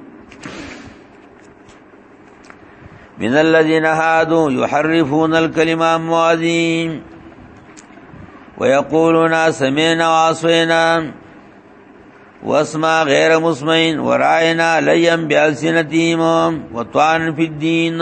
من الذين هادوا يحرفون الكلمة عن مواضعه ويقولون سمعنا وعصينا واسمع غير مسمع ورائنا ليا بألسنتهم وطعن في الدين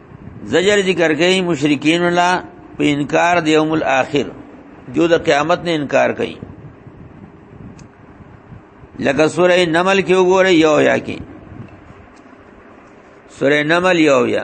زجر ذکر کوي مشرکین لا په انکار د یوم الاخر جو د قیامت نه انکار کوي لکه سوره نمل کې وګوره یو یا کې سوره نمل یو یا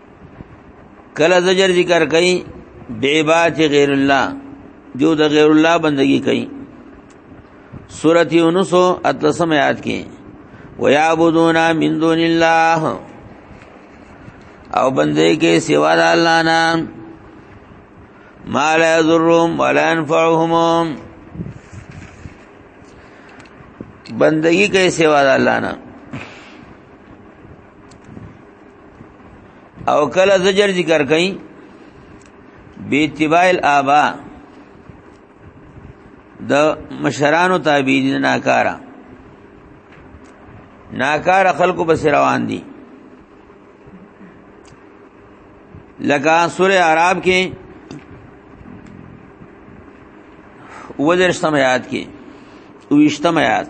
کله زجر ذکر کوي بیبات غیر الله جو د غیر الله بندگی کوي سورۃ یونس اتلسم آیات کې ويعبدون من دون الله او بندې کې سوا د الله نه ما لا يضرهم ولا ينفعهم بندگی کې سوا د الله نه او کله زجر ذکر کئ بی اتباع الابا د مشرانو تابعین ناکارا ناکار خلق بس روان دي لکه سوره عرب کې وزرشتم آیات کې ویشتم آیات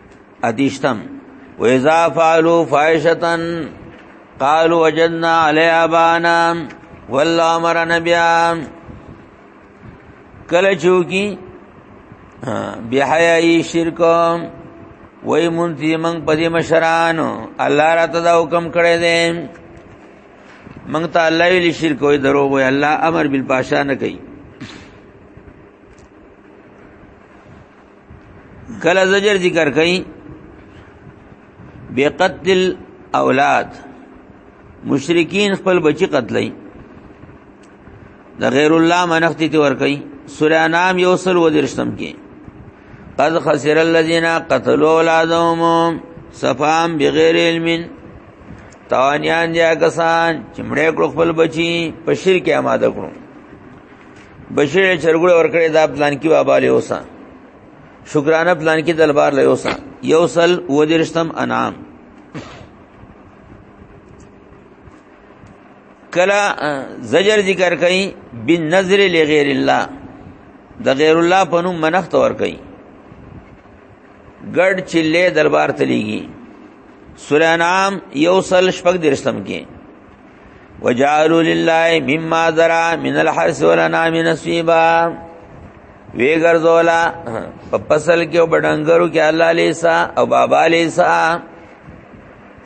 ادیشتم و اذا فعلوا فاحشه قالوا وجدنا علی ابانا والله امرنا بیا کله چوکی بحیائی شرک وای مونتی من پدې مشرانو الله راته دا حکم کړی دی من ته الله ویل شرک وای دروغ وای الله امر بالفحشاء نه کوي کله زجر ذکر کئ بقتل اولاد مشرکین خپل بچی قتلای د غیر الله منختی تی ور کوي سورہ انام یو سل و درشتم کې قد خسر الذين قتلوا اولادهم صفام بغیر علم توانیان دیا کسان چې مړې کړو خپل بچی په شرک آماده کړو بشیر چرګړ ورکړې دا پلان کې بابا له اوسه شکرانه پلان کې دلبار له اوسه یوصل ودرشتم انعام کلا زجر ذکر کئ بن نظر لغیر الله د غیر الله په نوم منخت ور کئ ګډ چله دربار تلیږي سورانام یوصل شپږ درشتم کې وجعلوا لله مما ذرا من الحرث والانعام نصيبا وی ګرځولا په فصل کې او بډنګرو کې الله لیسا او بابا لیسا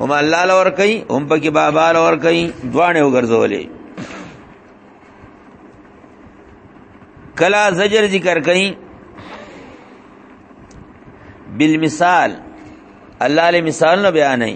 هم الله لور کوي هم پکې بابا لور کوي دوانه وګرځولې کلا زجر ذکر کوي بالمثال الله له مثال نه بیانای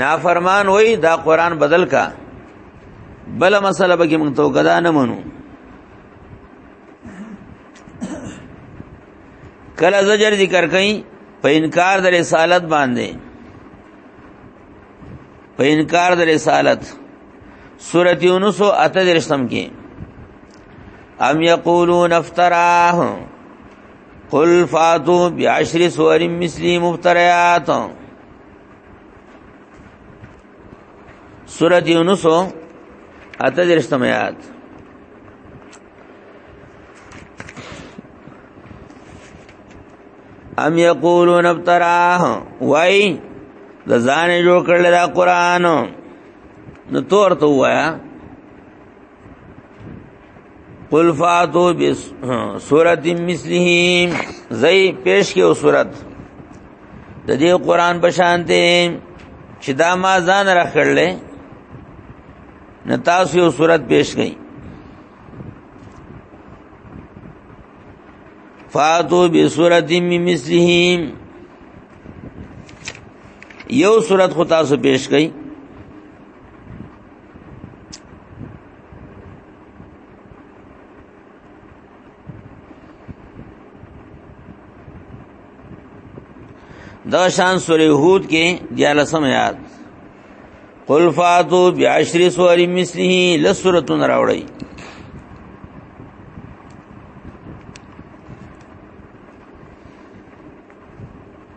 نافرمان وای دا قران بدل کا بل مسله به کې مونږ ته غدا نه منو کله زجر ذکر کئ په انکار د رسالت باندې په انکار د رسالت سورۃ یونس او اته درشتم کې ام یقولون افتراه قل فاتو بعشر سور مثلی مفتریات سورۃ یونس اته درشتم آیات ام یقولون ابتراه وای د ځان جوړ کړل دا قران نو تور ته وایا قل فاتو بس سورت مثله زئی پیش کې او سورت د دې قران بشانته چې دا ما ځان راخړلې نو تاسو یو صورت پیش کړئ فاتو بسورت من مثله یو صورت خو تاسو پیش کړئ دا شان سورې هود کې دیالسم یاد قل فاتو بعشر سور مثله لسورتون راوړی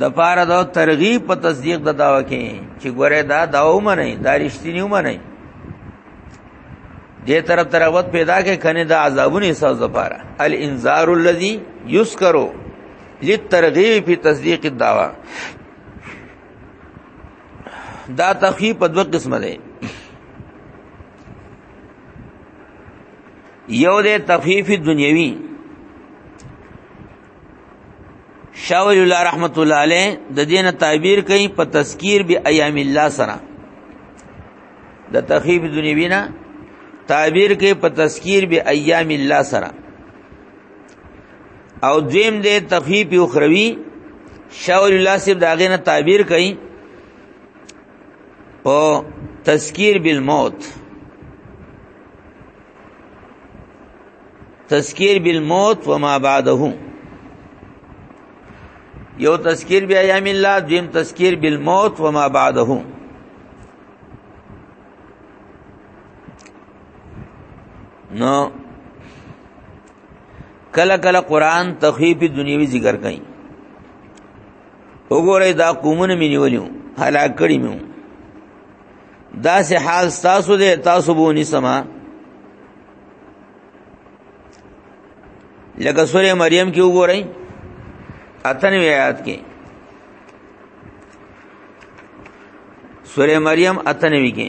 د پاره د ترغیب په تصدیق د داوا کې چې ګوره دا داو منه دا رښتینی منه دې طرف ترغبت پیدا کې کنه د عذابونو احساس د پاره الانذار الذي یذکرو للترغیب فی تصدیق الدعوه دا تخفیف په دوه قسمه ده یو ده تخفیف دنیوی شاول الله رحمت الله علیه د دین تعبیر کوي په تذکیر به ایام الله سره د تخیب دنیوی نه تعبیر کوي په تذکیر به ایام الله سره او دیم دې تخیب اخروی شاول الله سیب داغه نه تعبیر کوي په تذکیر بالموت تذکیر بالموت وما بعده یو تذکیر بیا ایام الله دیم تذکیر بالموت وما بعده نو کله کله قران تخفیف دنیوي ذکر کوي وګوره دا قومونه مې نیولیو هلاک کړی مې دا سه حال تاسو دې تاسو بونی سما لکه سوره مریم کې وګورئ اتن آیات کې سوره مریم اتنوي کې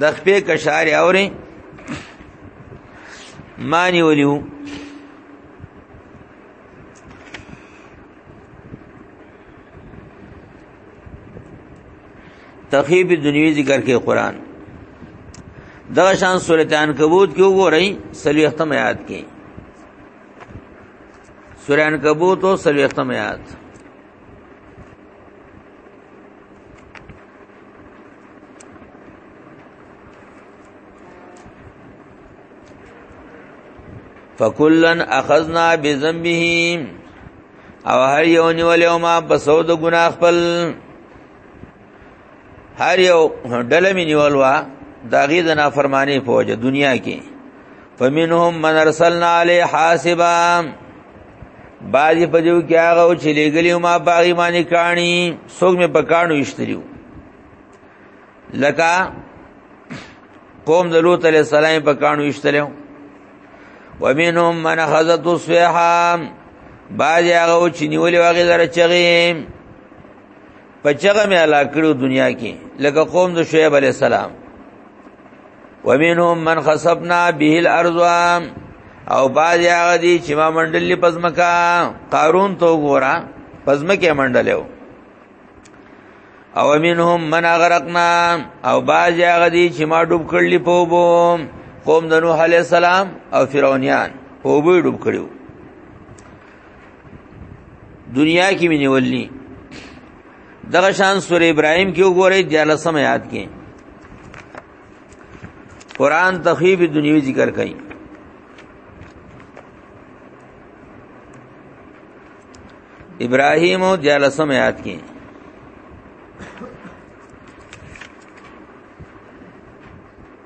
د خپې کشارې اوري مانی ولیو تخیب دنیوی ذکر کې قران دا شان سورته عنکبوت کې وګورئ سلوی ختم یاد کې سورہ عنکبوت او سلوی ختم یاد فکلن اخذنا بذنبه او هر یو نیول یو ما په سو د ګنا خپل هر یو ډله می نیول وا داغه د نافرمانی فوج دنیا کې فمنهم من ارسلنا علی حاسبا بعضی په دیو کې هغه او چې لګلیو ما باغی معنی کانی سوګ می په کانو اشتریو لکه قوم د لوط علی السلام په کانو اشتریو ومنهم من خذت الصيحه بعضی هغه چې نیولې واغې لره چغې په چغه مې هلاک کړو دنیا کې لکه قوم د شعیب علی السلام ومنهم من خسبنا به الارض او باز هغه دي چې ما منډل پزمکا قارون تو ګورا پزمکه منډلو او منهم من غرقنا او باز هغه دي چې ما ډوب کړل په بو قوم د نوح علی السلام او فرعونیان په بو ډوب کړو دنیا کې مې نیولنی دغه شان سورې ابراهيم کې وګورئ د الله سم یاد کې قران تخیب دنیوي ذکر کوي ابراهيم او د الله سم یاد کې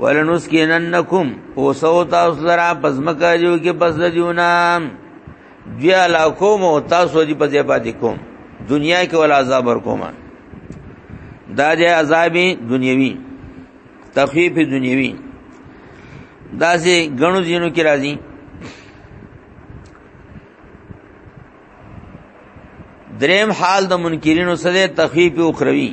ولنس کیننکم او سو تاسو لرا پزمکا جو کې پس د دیونا بیا لا کوم او تاسو دی په ځای پاتې کوم دنیا کې ول عذاب ور کوم دا دې عذاب دنیوي تخفیف دنیوي دا سه غنو جنو کې راځي دریم حال د منکرینو سره تخفیف او خروی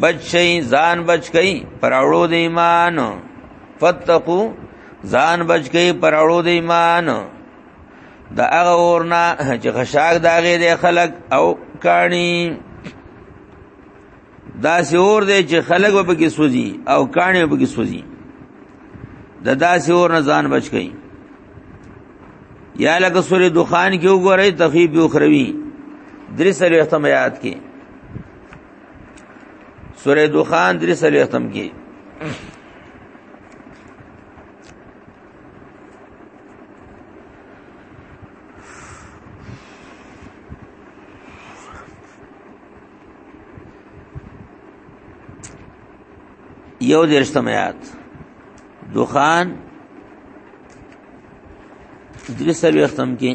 بچ شئ ځان بچ کئ پراړو د ایمان فتقو ځان بچ کئ پراړو د ایمان دا هغه ورنا چې خشاک داغه د خلق او کانی دا سور دی چې خلق به کې سوځي او کانی به کې سوځي دا دا سور نه ځان بچ کئ یا لکه سورې دخان کې وګورئ تخیب اخروی درې سره احتمالات کې سوره دخان درې سلوي ختم کی یو درشتم آیات دخان درې سلوي ختم کی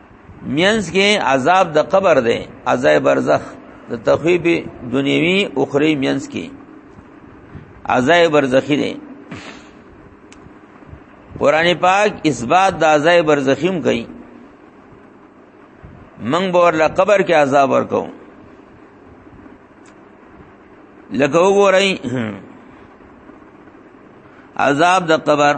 مینس کې عذاب د قبر دی عذاب برزخ د تخویب دنیوي اخری مینس کې عذاب برزخی دی قران پاک اثبات د عذاب برزخیم کوي من بور له قبر کې عذاب ورکو لکه وګورئ عذاب د قبر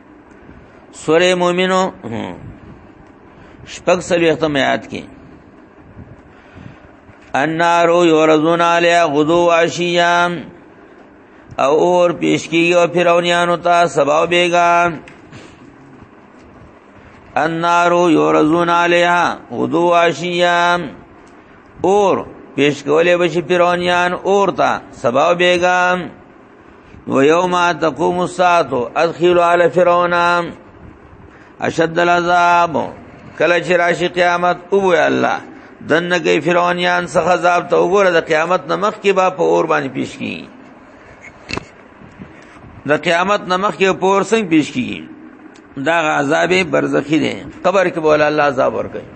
سوره مومنو شپږ سلو ختم آیات کې النار یورزون علی غدو عشیا او اور پیش کیږي او فرعونانو ته سبا بیگا النار یورزون علیها غدو عشیا اور پیش کولې بشي فرعونان اور ته سبا بیگا و یوم تقوم الساعه ادخل على فرعون اشد العذاب کله چې راشي قیامت او وی الله دنه کې فرعونیان څخه عذاب ته وګوره د قیامت نمخ کې با په اور باندې پیش کی د قیامت نمخ کې په اور څنګه پیش کی دا عذاب برزخی دی قبر کې بوله الله عذاب ورکړي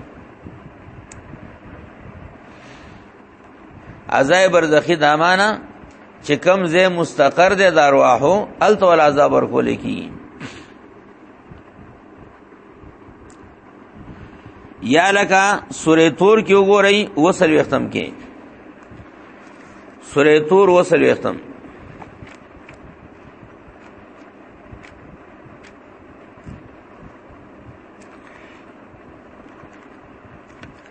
عذاب برزخی دا معنا چې کم زه مستقر دي د ارواحو الته ول عذاب ورکول کی یا لکا سورې تور کې وګورئ وصل وختم کې سورې تور وصل وختم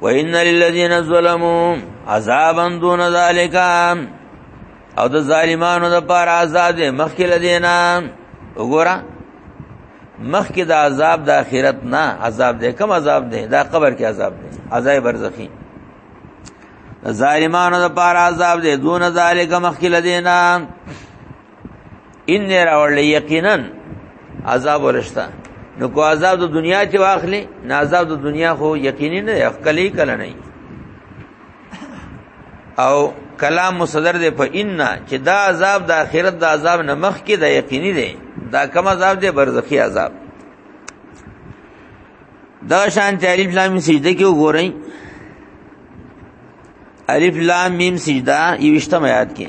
وان للذین ظلموا عذابا دون ذلک او د ظالمانو د پار آزاد مخکې لدینا وګوره مخکې د عذاب د آخرت نه عذاب دې کم عذاب دې دا قبر کې عذاب دې عذاب برزخی ظالمانو د پار عذاب دې دون ذالک مخکې لدینا ان راول یقینا عذاب ورشتا نو کو عذاب د دنیا چې واخلې نه عذاب د دنیا خو یقیني نه خپلې کله نه او کلام مصدر دی په ان چې دا عذاب د آخرت د عذاب نه مخ کې د یقیني دی دا کم عذاب دی برزخی عذاب دا شان ته الف لام سجده کې وګورئ الف لام میم سجده یوشتم آیات کې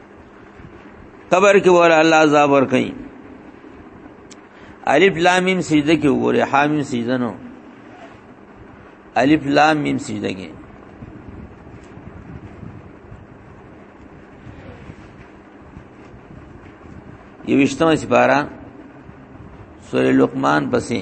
قبر کې ور الله عذاب ور کوي الف لام میم سجده کې وګوره حامیم سجده نو الف لام میم سجده کې یوشتمه سپارا سورې لقمان پسې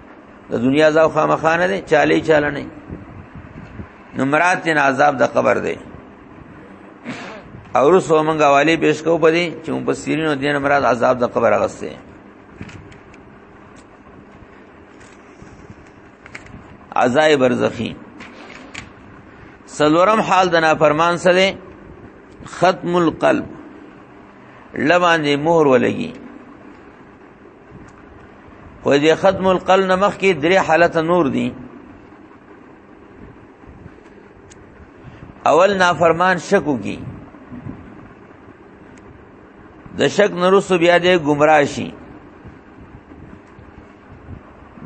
د دنیا عذاب خامخا نه دی چاله چاله نه نو مراد تن عذاب د قبر دی او رسو مونږه والی پیش کو پدې چې مون په سیرینو دین مراد عذاب د قبر غسته عذاب برزخی سلورم حال د نافرمان سره ختم القلب لباندې مهر ولګي خو دې ختم القل نمخ کې درې حالت نور دي اول نافرمان شکو کی د شک نرسو بیا دې گمراه شي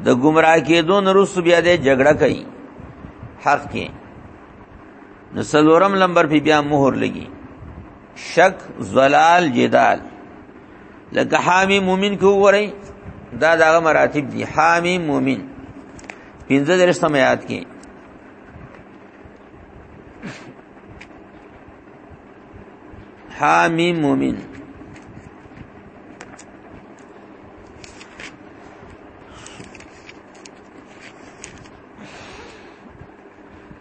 د گمراه کېدو نرسو بیا دې جګړه کوي حق کې نو سلورم لمبر په بیا مهر لګي شک زلال جدال لکه حامی مومن کو ورای دا داغه مراتب دي حامی مومن پنځه درس سم یاد کی حامی مومن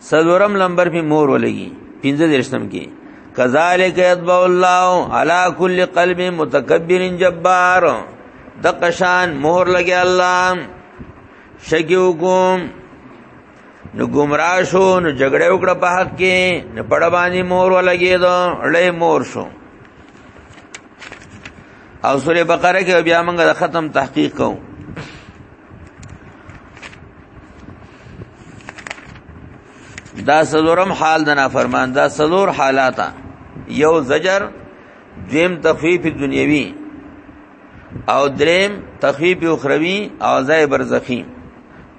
سلورم لمبر په مور ولګي 15 درشتم کې کذالک یتبع الله علی کل قلب متکبر جبار د قشان مهر لګي الله شګیو کوم نو گمراه شو نو جګړه وکړه په حق کې نو پړ باندې مور ولګي دو لې مور شو او سوره بقره کې بیا موږ د ختم تحقیق کوو دا سلورم حال د نافرمان دا سلور حالات یو زجر دیم تخفیف دنیوی او دریم تخفیف اخروی او ځای برزخی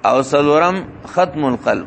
او سلورم ختم القلب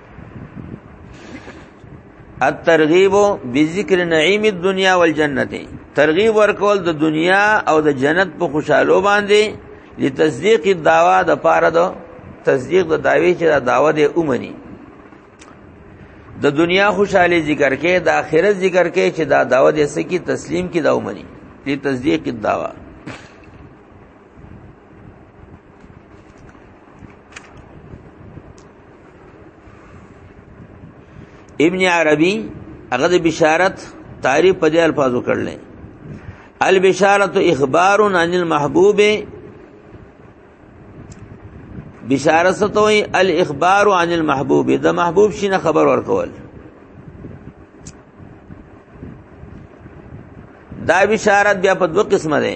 الترغیب بذکر نعیم الدنیا والجنه ترغیب ورکول د دنیا او د جنت په خوشاله باندې لتصدیق الدعوا د پاره دو تصدیق د داوی چې دا دعوه دی اومني د دنیا خوشحالي ذکر کې د آخرت ذکر کې چې دا دعوه دې سکی تسلیم کې دا اومني دې تصدیق الدعوا ابن عربي هغه د بشارت تعریف په دې الفاظو کړل البشارت اخبار عن المحبوب بشاره ستوي الاخبار عن المحبوب د محبوب شینه خبر ورکول دا بشارت بیا په دوه قسمه ده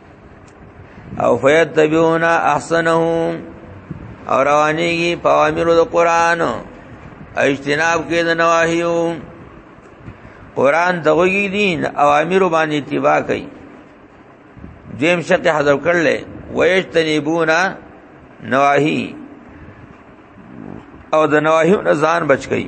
او فیتبعون احسنه او روانیږي په امرو د قران اجتناب کې د نواهیو قران دغوی دین او امرو باندې اتباع کوي دیم شته حذف کړل ویجتنبون نواهی او د نواهیو نه ځان بچ کړي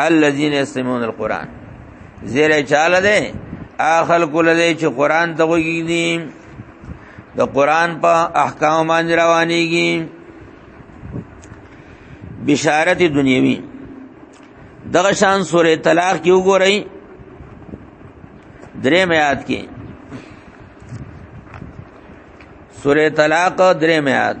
الذين يستمعون القران زیر چاله ده اخل کول ده چې قران ته وګی دي د قران په احکام باندې روانيږي بشارت دنیوي دغه شان سورې طلاق کې وګورئ درې میات کې سورې طلاق درې میات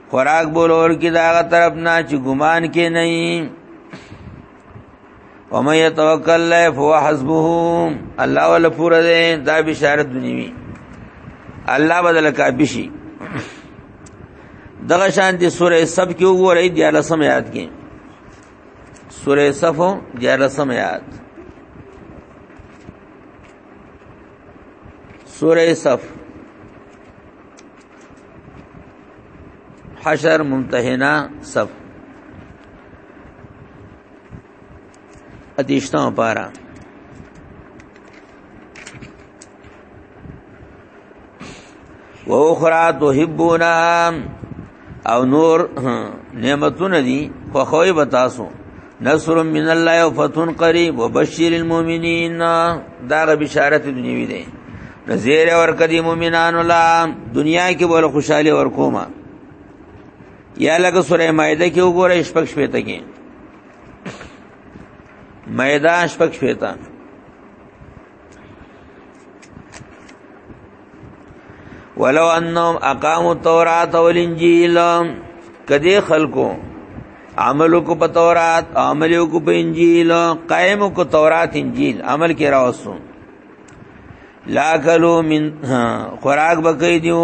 خوراک بولور کی داغه طرف نه چې ګمان کې نه او مې توکل الله فهو حسبه الله ول پور دې دا بشارت دنیوي الله بدل کا بشي دغه شان دي سوره سب کې وګورئ د لسم یاد کې سوره صفو د لسم یاد سوره صف حشر ممتحنه صف اتیشتاں پارا و اخرى تحبونا او نور نعمتونه دي خو خوې بتاسو نصر من الله او فتح قریب وبشر المؤمنین دا غ بشارت دنیوی دی نذیر اور کدی مومنان ولا دنیا کې بوله خوشاله ور کوما یا لکه سوره مائده کې وګوره شپږ شپې ته کې مائده شپږ شپې ته ولو انهم اقاموا التوراۃ والانجیل کدی خلقو عملو کو په تورات عملو کو په انجیل قائم کو تورات انجیل عمل کې راوستو لا کلو من خوراک بکې دیو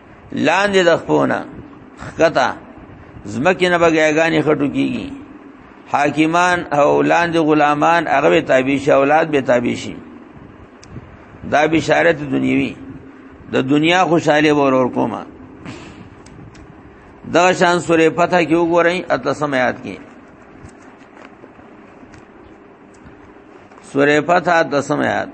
لاندې د خپونه خکتا زمکه نه بګیګانی خټو کیږي حاکمان او لاندې غلامان هغه به تابع شي اولاد به تابع شي دا بشارت دنیوي د دنیا خوشاله ورور کومه دا شان سورې فتح کې وګورئ اتلسم آیات کې سورې فتح اتلسم آیات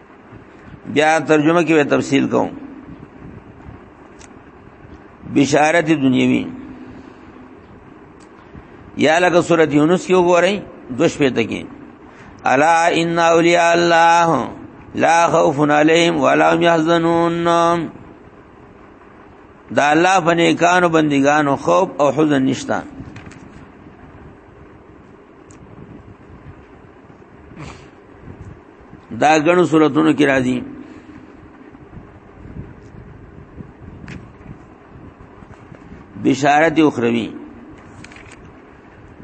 بیا ترجمه کې تفصیل کوم بشارت دنیوی یا لکه سورۃ یونس کې وګورئ دوش په تکي الا ان اولیاء الله لا خوف علیهم ولا هم يحزنون دا الله په نیکانو بندګانو خوف او حزن نشتا دا غنو صورتونو کې راځي بشارت اخروی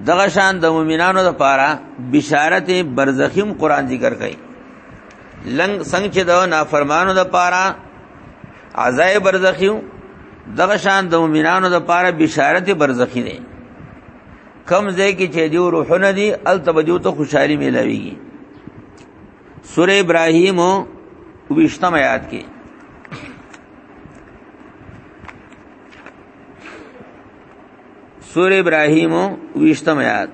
دغه شان د مؤمنانو لپاره بشارت برزخیم قران ذکر کړي لنګ څنګه چې د نافرمانو لپاره عذاب برزخیو دغه شان د مؤمنانو لپاره بشارت برزخی دی کم ځای کې چې دی روحونه دي ال تبدیو ته خوشحالي ملاويږي سوره ابراهيم وبشتم آیات کې سوره ابراهيم وبشتم آیات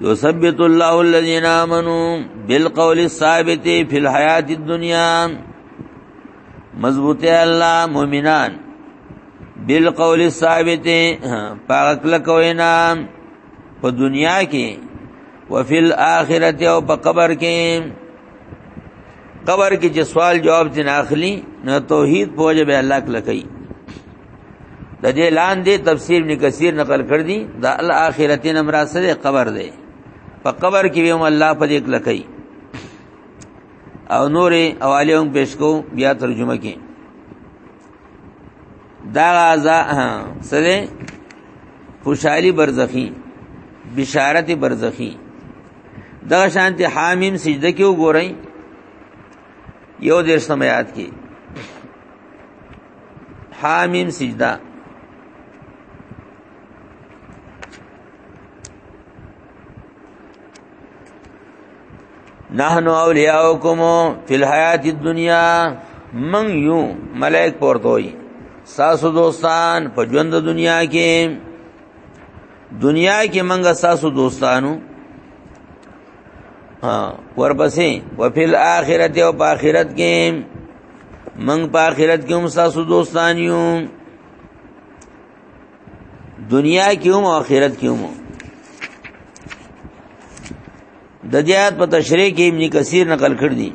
یثبت الله الذين امنوا بالقول الثابت في الحیات الدنيا مضبوطه الله مؤمنان بالقول الثابت پاک لکوینا په دنیا کې وفي الاخرت او په قبر کې قبر کې چې سوال جواب دین اخلي نو توحید په وجه به الله کله کوي د دې لاندې تفسیر ابن کثیر نقل کړ دي د الاخرته نمبر سره قبر دی په قبر کې هم الله په دې کلکې او نورې حواله هم پیش کو بیا ترجمه کې دا غزا سره خوشحالي برزخی بشارت برزخی دا شانتی حامیم سجده کې وګورئ یو دیرش نمبر یاد کې حامیم سجده نحنو اولیاؤکم فی الحیات الدنیا من یو ملائک پورتوئی ساسو دوستان په ژوند دنیا کې دنیا کې منګه ساسو دوستانو ها ورپسې وفل اخرت او په اخرت کې من په اخرت کې هم تاسو دوستان یو دنیا کې هم اخرت کې هم د دې آیت په تشریح کې ابن کثیر نقل کړ دي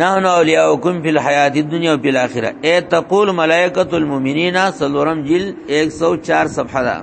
نحن اولیاءکم فی الحیات الدنیا و فی الاخره اے تقول ملائکۃ المؤمنین سلورم جلد 104 صفحه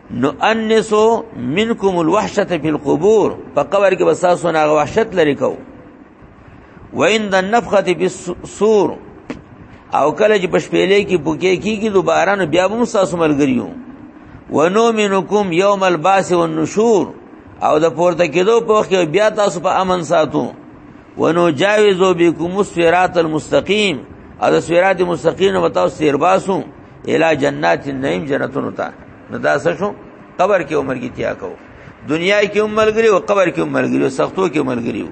نو انسو منکم الوحشت فی القبور په قبر کې بساسو نه وحشت لري کو وین د نفخه فی السور او کله چې بشپېلې کې بوکې کیږي دوباره نو بیا هم ساسو ملګریو ونومنکم یوم الباس والنشور او د پورته کېدو په وخت بیا تاسو په امن ساتو ونو جاوزو بكم الصراط المستقيم او د صراط مستقيم نو تاسو سیر باسو الا جنات النعیم جنتونو ته نو دا څه شو قبر کې عمر کې تیا کو دنیا کې عمر ګری او قبر کې عمر ګری او سختو کې عمر ګری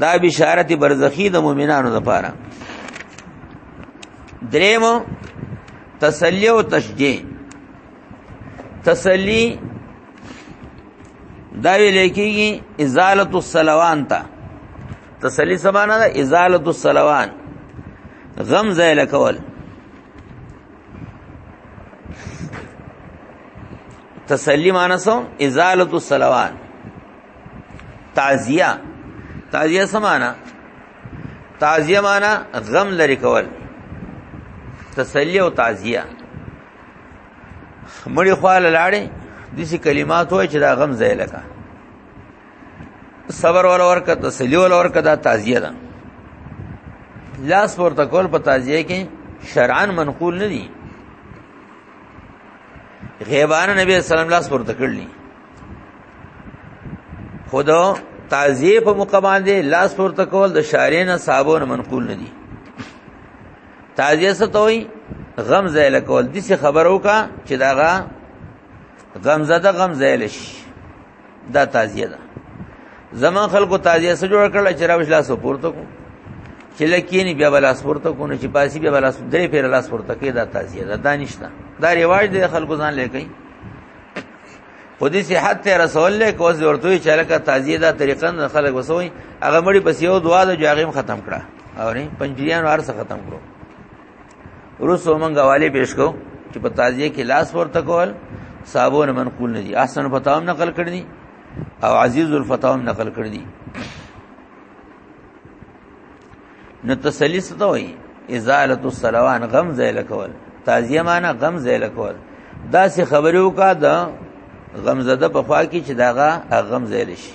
دا بشارت برزخی د مؤمنانو لپاره دریمو تسلی او تشجیع تسلی دا ویل کېږي ازاله السلوان ته تسلی سمانه ده ازاله السلوان غم زیل کول تسلی معنی سو ازاله السلوان تعزیه تعزیه سمانه تعزیه معنی غم لري کول تسلی او تعزیه مړي خواله لاړې دسی کلمات وای چې دا غم زیل کا صبر ول ورکه تسلی ول ورکه دا تعزیه ده لاس ورته کول په تعزیه کې شرعاً منقول نه دي غیبان نبی صلی الله علیه وسلم ورته کړلی خدا تعزیه په موقع باندې لاس ورته کول د شارین صاحبونو منقول نه دي تعزیه څه توي غم زایل کول د څه خبرو کا چې داغه غم زده غم زایل شي دا تعزیه ده زمان خلکو تعزیه سره جوړ کړل چې راوښ لاس پورته کو چې لکینی بیا بل لاس پورته کو نه چې پاسی بیا بل لاس درې پیر لاس پورته کې دا تعزیه ده دانشتا دا ریواج دی خلکو ځان لکې خودی صحت ته رسول له کو ورته چې لکه تعزیه دا طریقه نه خلک وسوي هغه مړي بس یو دعا د جاغیم ختم کړه او نه پنځیان وارث ختم کړو روسو مونږه والي پیش کو چې په تازیه کې لاس ورته کول صاحبون منقول نه دي احسن فتاوم نقل کړی دي او عزیز الفتاوم نقل کړی دي نو تسلی ستو وي ازاله السلوان غم زیل کول تازیه معنی غم زیل کول دا سه خبرو کا د غم زده په خوا کې چې داغه غم زیل شي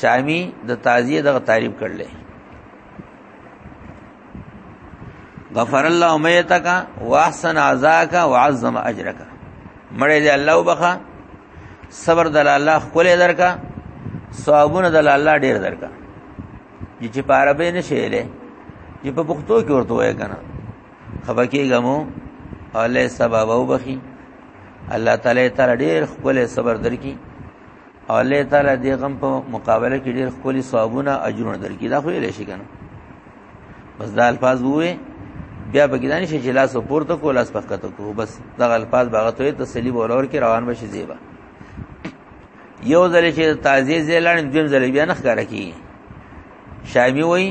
شامی د تعزیه دغه تعریف کړل غفر الله میتک واحسن عزاک وعظم اجرک مړې دې الله وبخا صبر دل الله خپل درکا ثوابونه دل الله ډیر درکا چې په عربی نشي له چې په پښتو کې ورته وای کنه خبکیګه مو الله سبب او بخي الله تعالی تعالی ډیر خپل صبر درکې او الله تعالی دې غم په مقابله کې ډېر خولي ثوابونه اجرونه درکې دا خو یې لشي کنه بس دا الفاظ وې بیا به ګدان شي چې لاس پورته کو لاس پخته کو بس دا الفاظ باغ ته تسلی ورور کې روان بشي زیبا یو ځل چې تعزیه زلان دویم ځل بیا نه ښکارا کی شامی وای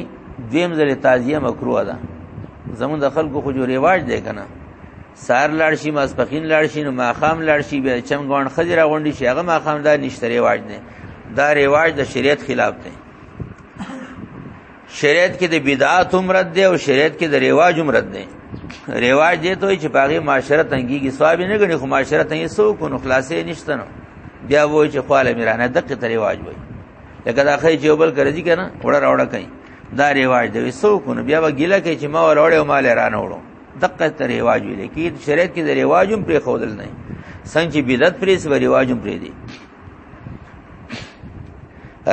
دویم ځل تعزیه مکروه ده زمون د خلکو خو جو ریواج دی کنه سار لاړ شي ماسپخین لاړ شي نو ماخام لاړ شي بیا چم غون خزر غونډي شي هغه ماخام دا نشته ریواج نه دا ریواج د شریعت خلاف دی شریعت کې د بدعات هم رد دی او شریعت کې د ریواج هم رد دی ریواج دی ته چې پاغي معاشره تنګي کې ثواب نه غني خو معاشره تنګي سو کو نو خلاصې نشته نو بیا وای چې خواله میرانه دغه ته ریواج وای لکه دا خې چې وبل کړی کنه وړه راوړه کوي دا ریواج دی سو کو نو بیا وګیله کې چې ما وروړې او مال رانه وړو دقه ته ریواج ویل کی شریعت کې د ریواجم پرې خودل نه څنګه چې بدعت پرې سو ریواجم پرې دی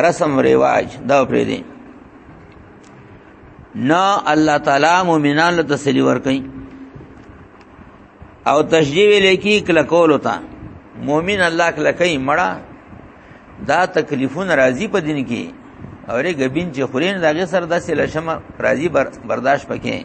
رسم ریواج دا پرې دی نه الله تعالی مؤمنان له تسلی ور کوي او تشجیع ویل کی کله کول وتا مؤمن الله کله کوي مړه دا تکلیفون راضی په دین کې اورې غبین چې خورین دغه سر داسې لشمه راضی بر برداشت پکې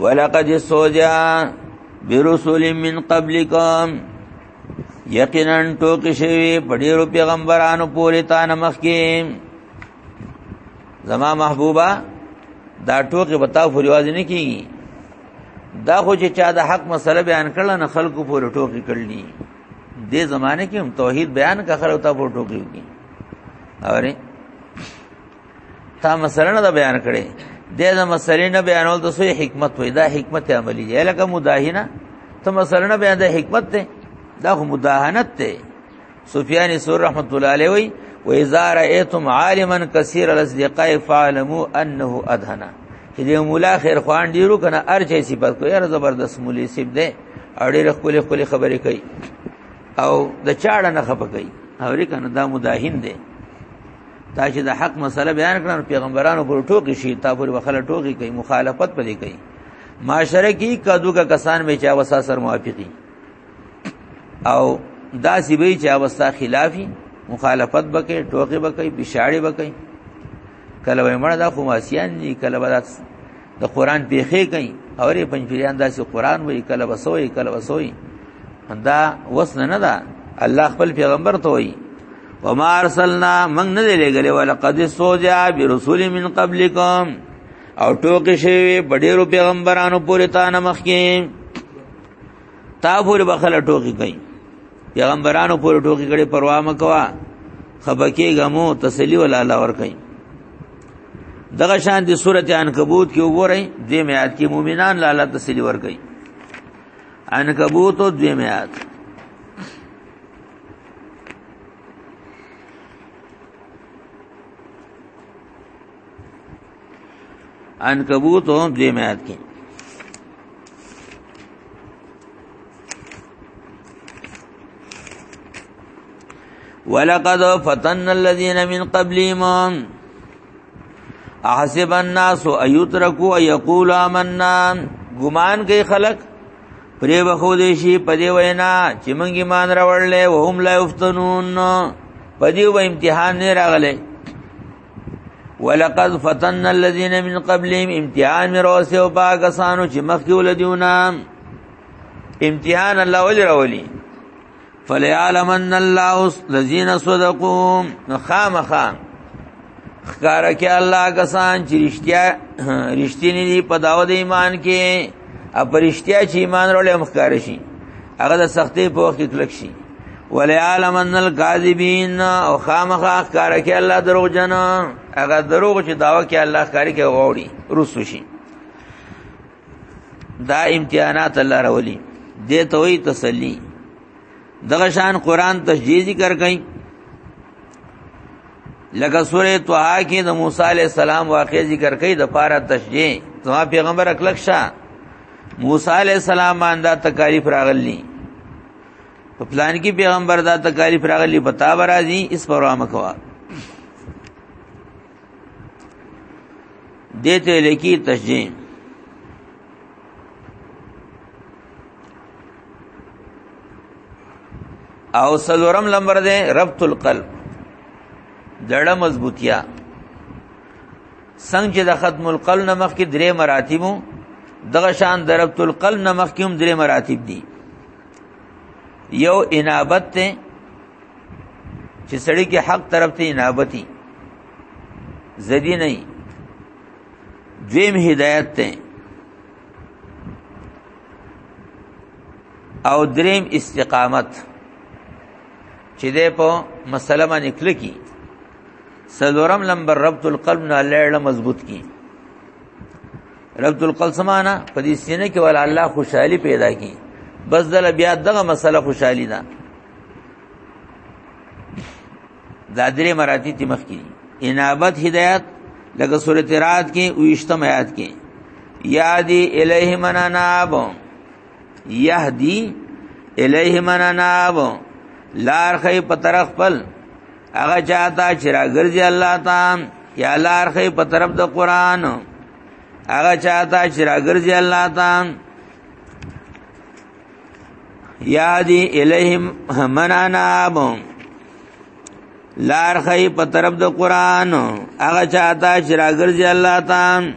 ولقد سوجا برسول من قبلکم یقینا ټوکی شوی په ډیرو پیغمبرانو پورې تا نمخ کې زما محبوبا دا ټوکی بتا فریواز نه کیږي دا خو چې چا د حق مسله بیان کړل نه خلکو پورې ټوکی کړلی دې زمانه کې هم توحید بیان کا خلک ته په ټوکی وکي اوري تا مسله نه بیان کړي دې د مسلې نه بیانول د سوی حکمت وي دا حکمت عملی دی لکه مداهنه ته مسله نه بیان د حکمت ته دا خو مداهنت ته سفیان سور رحمت الله علیه وی و اذا رایتم عالما کثیر الاصدقاء فعلموا انه ادهنا چې د مولا خیر خوان ډیرو کنه ارچې صفات کو یاره زبردست مولي سیب ده اړې خپل خپل خبرې کوي او د چاړه نه خپه کوي اورې کنه دا مداهین دی تا چې د حق مسله بیان کړن پیغمبرانو پر ټوکی شي تا پر وخله ټوکی کوي مخالفت پدې کوي معاشره کې کدو کا کسان به چا وسا سر موافقي او دا سی به چا وسا خلافي مخالفت بکې ټوکی بکې بشاړي بکې کله وای مړه دا خو ماسیان دي کله بدات د قران پیخې کوي اورې پنځپیران داسې قران وای کله وسوي کله وسوي دا وسنه نه ده الله خپل پیغمبر ته وای وما ارسلنا من نه لګلې ولقد سوجا برسول من قبلکم او ټوکې شوی په ډیرو پیغمبرانو پورې تا نه مخکې تا پورې بخله ټوکی کوي پیغمبرانو پورې ټوکی کړي پروا مکوا خبکی غمو تسلی ولا الله ور کوي دغه شان دي سورته عنکبوت کې وګورئ دې میات کې مؤمنان لاله تسلی ور کوي عنکبوت او دې میات عنکبوت هم دې میات کې ولقد فتن الذين من قبلهم احسب الناس ايتركوا يقول آمنا ګمان کوي خلک پرې بخو دې شي پدې وینا چې مونږ ایمان راوړلې وهم لا یفتنون پدې و امتحان نه راغلې ولقد فتن الذين من قبلهم امتحان مې راوسته او پاکستانو چې مخکې ولدیونه امتحان الله ولې راولي فليعلمن الله الذين صدقوا خامخا خکار کې الله کسان چې رښتیا رښتینی دي په داوود ایمان کې اپرشتیا چې ایمان وروړي مخکار شي هغه د سختې په وخت کې کلک شي ولعلم ان الكاذبين او خامخا کار کې الله دروغ جن هغه دروغ چې داوا کې الله کار کې غوړي رسو شي دا امتحانات الله راولي دې ته وي تسلی دغه شان قران تشجیع ذکر کئ لکه سوره طه کې د موسی عليه السلام واقع ذکر کئ د پاره تشجیع زما پیغمبر اکلک شاه موسی عليه السلام باندې تکالیف راغلی په پلان کې پیغمبر دا تکالیف راغلی پتا برازي اس پروا مکوا دته لکی تشجیم او سلورم لمبر ده ربط القلب دړه مضبوطیا څنګه چې د ختم القلب نمخ کې درې مراتبو دغه شان د ربط القلب نمخ کې هم درې مراتب دي یو انابت ته چې سړی کې حق طرف ته انابتي زدی نه دویم هدایت ته او دریم استقامت چې ده په مسله باندې کلکی سلورم لمبر ربط القلب نه لړ مضبوط کی ربط القلسمانه په دې سینه کې ول الله خوشحالي پیدا کی بس دل بیا دغه مسله خوشحالي ده دا درې مراتی تی مخ کی انابت هدایت لکه سورۃ رات کې او اشتم آیات کې یادی الیه مناناب یهدی الیه مناناب لار خې په طرف پل هغه چاته چې راګرځي الله تعالی یا لار خې په طرف د قران هغه چاته چې راګرځي الله تعالی یادی الیهم من اناب لار خی په طرف د قران هغه چاته چې راګرځي الله تعالی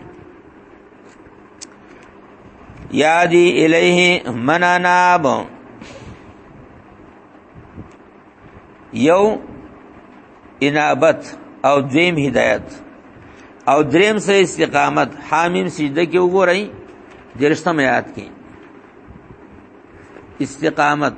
یادی الیه من اناب یو انابت او دویم هدایت او دریم سره استقامت حامیم سجده کې وګورئ درشتم یاد کې استقامت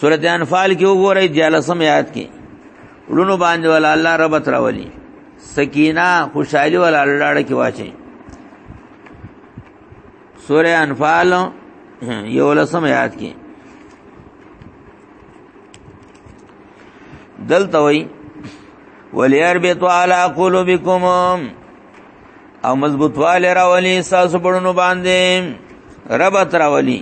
سورۃ انفال کې وګورئ جلسم یاد کې ولونو باندې ول الله رب تراولي سکینه خوشحالي ول الله ډکه واچي سورہ انفال یو لسم یاد کی دلته وی ولیر بیت علی قلوبکم او مضبوطواله راولي ساسو بړونو باندې ربط راولي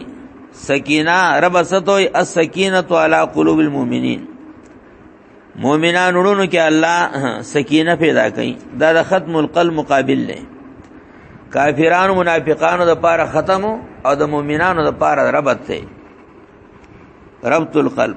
سکینه رب ستوي السکینه علی قلوب المؤمنین مؤمنان ورونو کې الله سکینه پیدا کړي دا د ختم القلب مقابل دی کافرانو منافقانو د پاره ختم او د مؤمنانو د پاره ربط دی ربط القلب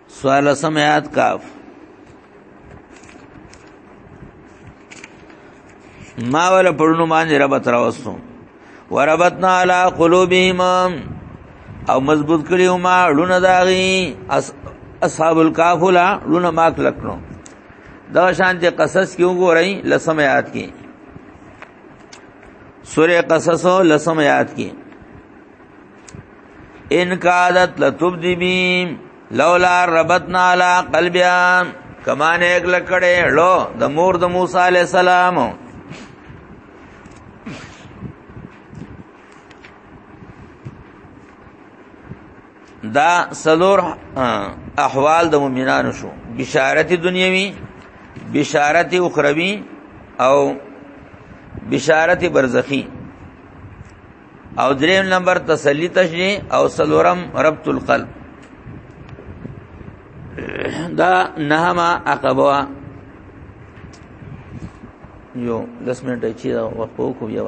سوال سم آیات کاف ما ول پړونو باندې رب تر وسو وربتنا علی قلوبهم او مضبوط کړیو ما لونه داغي اصحاب الکاف لا لونه ما کلکنو دا شان چې قصص کیو ګورئ لسم آیات کې سورہ قصص لسم آیات کې ان کادت لتبدی بیم لولا ربطنا علی قلبیا کما نه اګل کړي لو د مور د موسی علی السلام دا سلور احوال د مؤمنانو شو بشارت دنیوي بشارت اخروی او بشارت برزخی او دریم نمبر تسلی تشریح او سلورم ربط القلب دا نهما عقبوا یو 10 منټه چې وقفو کو یو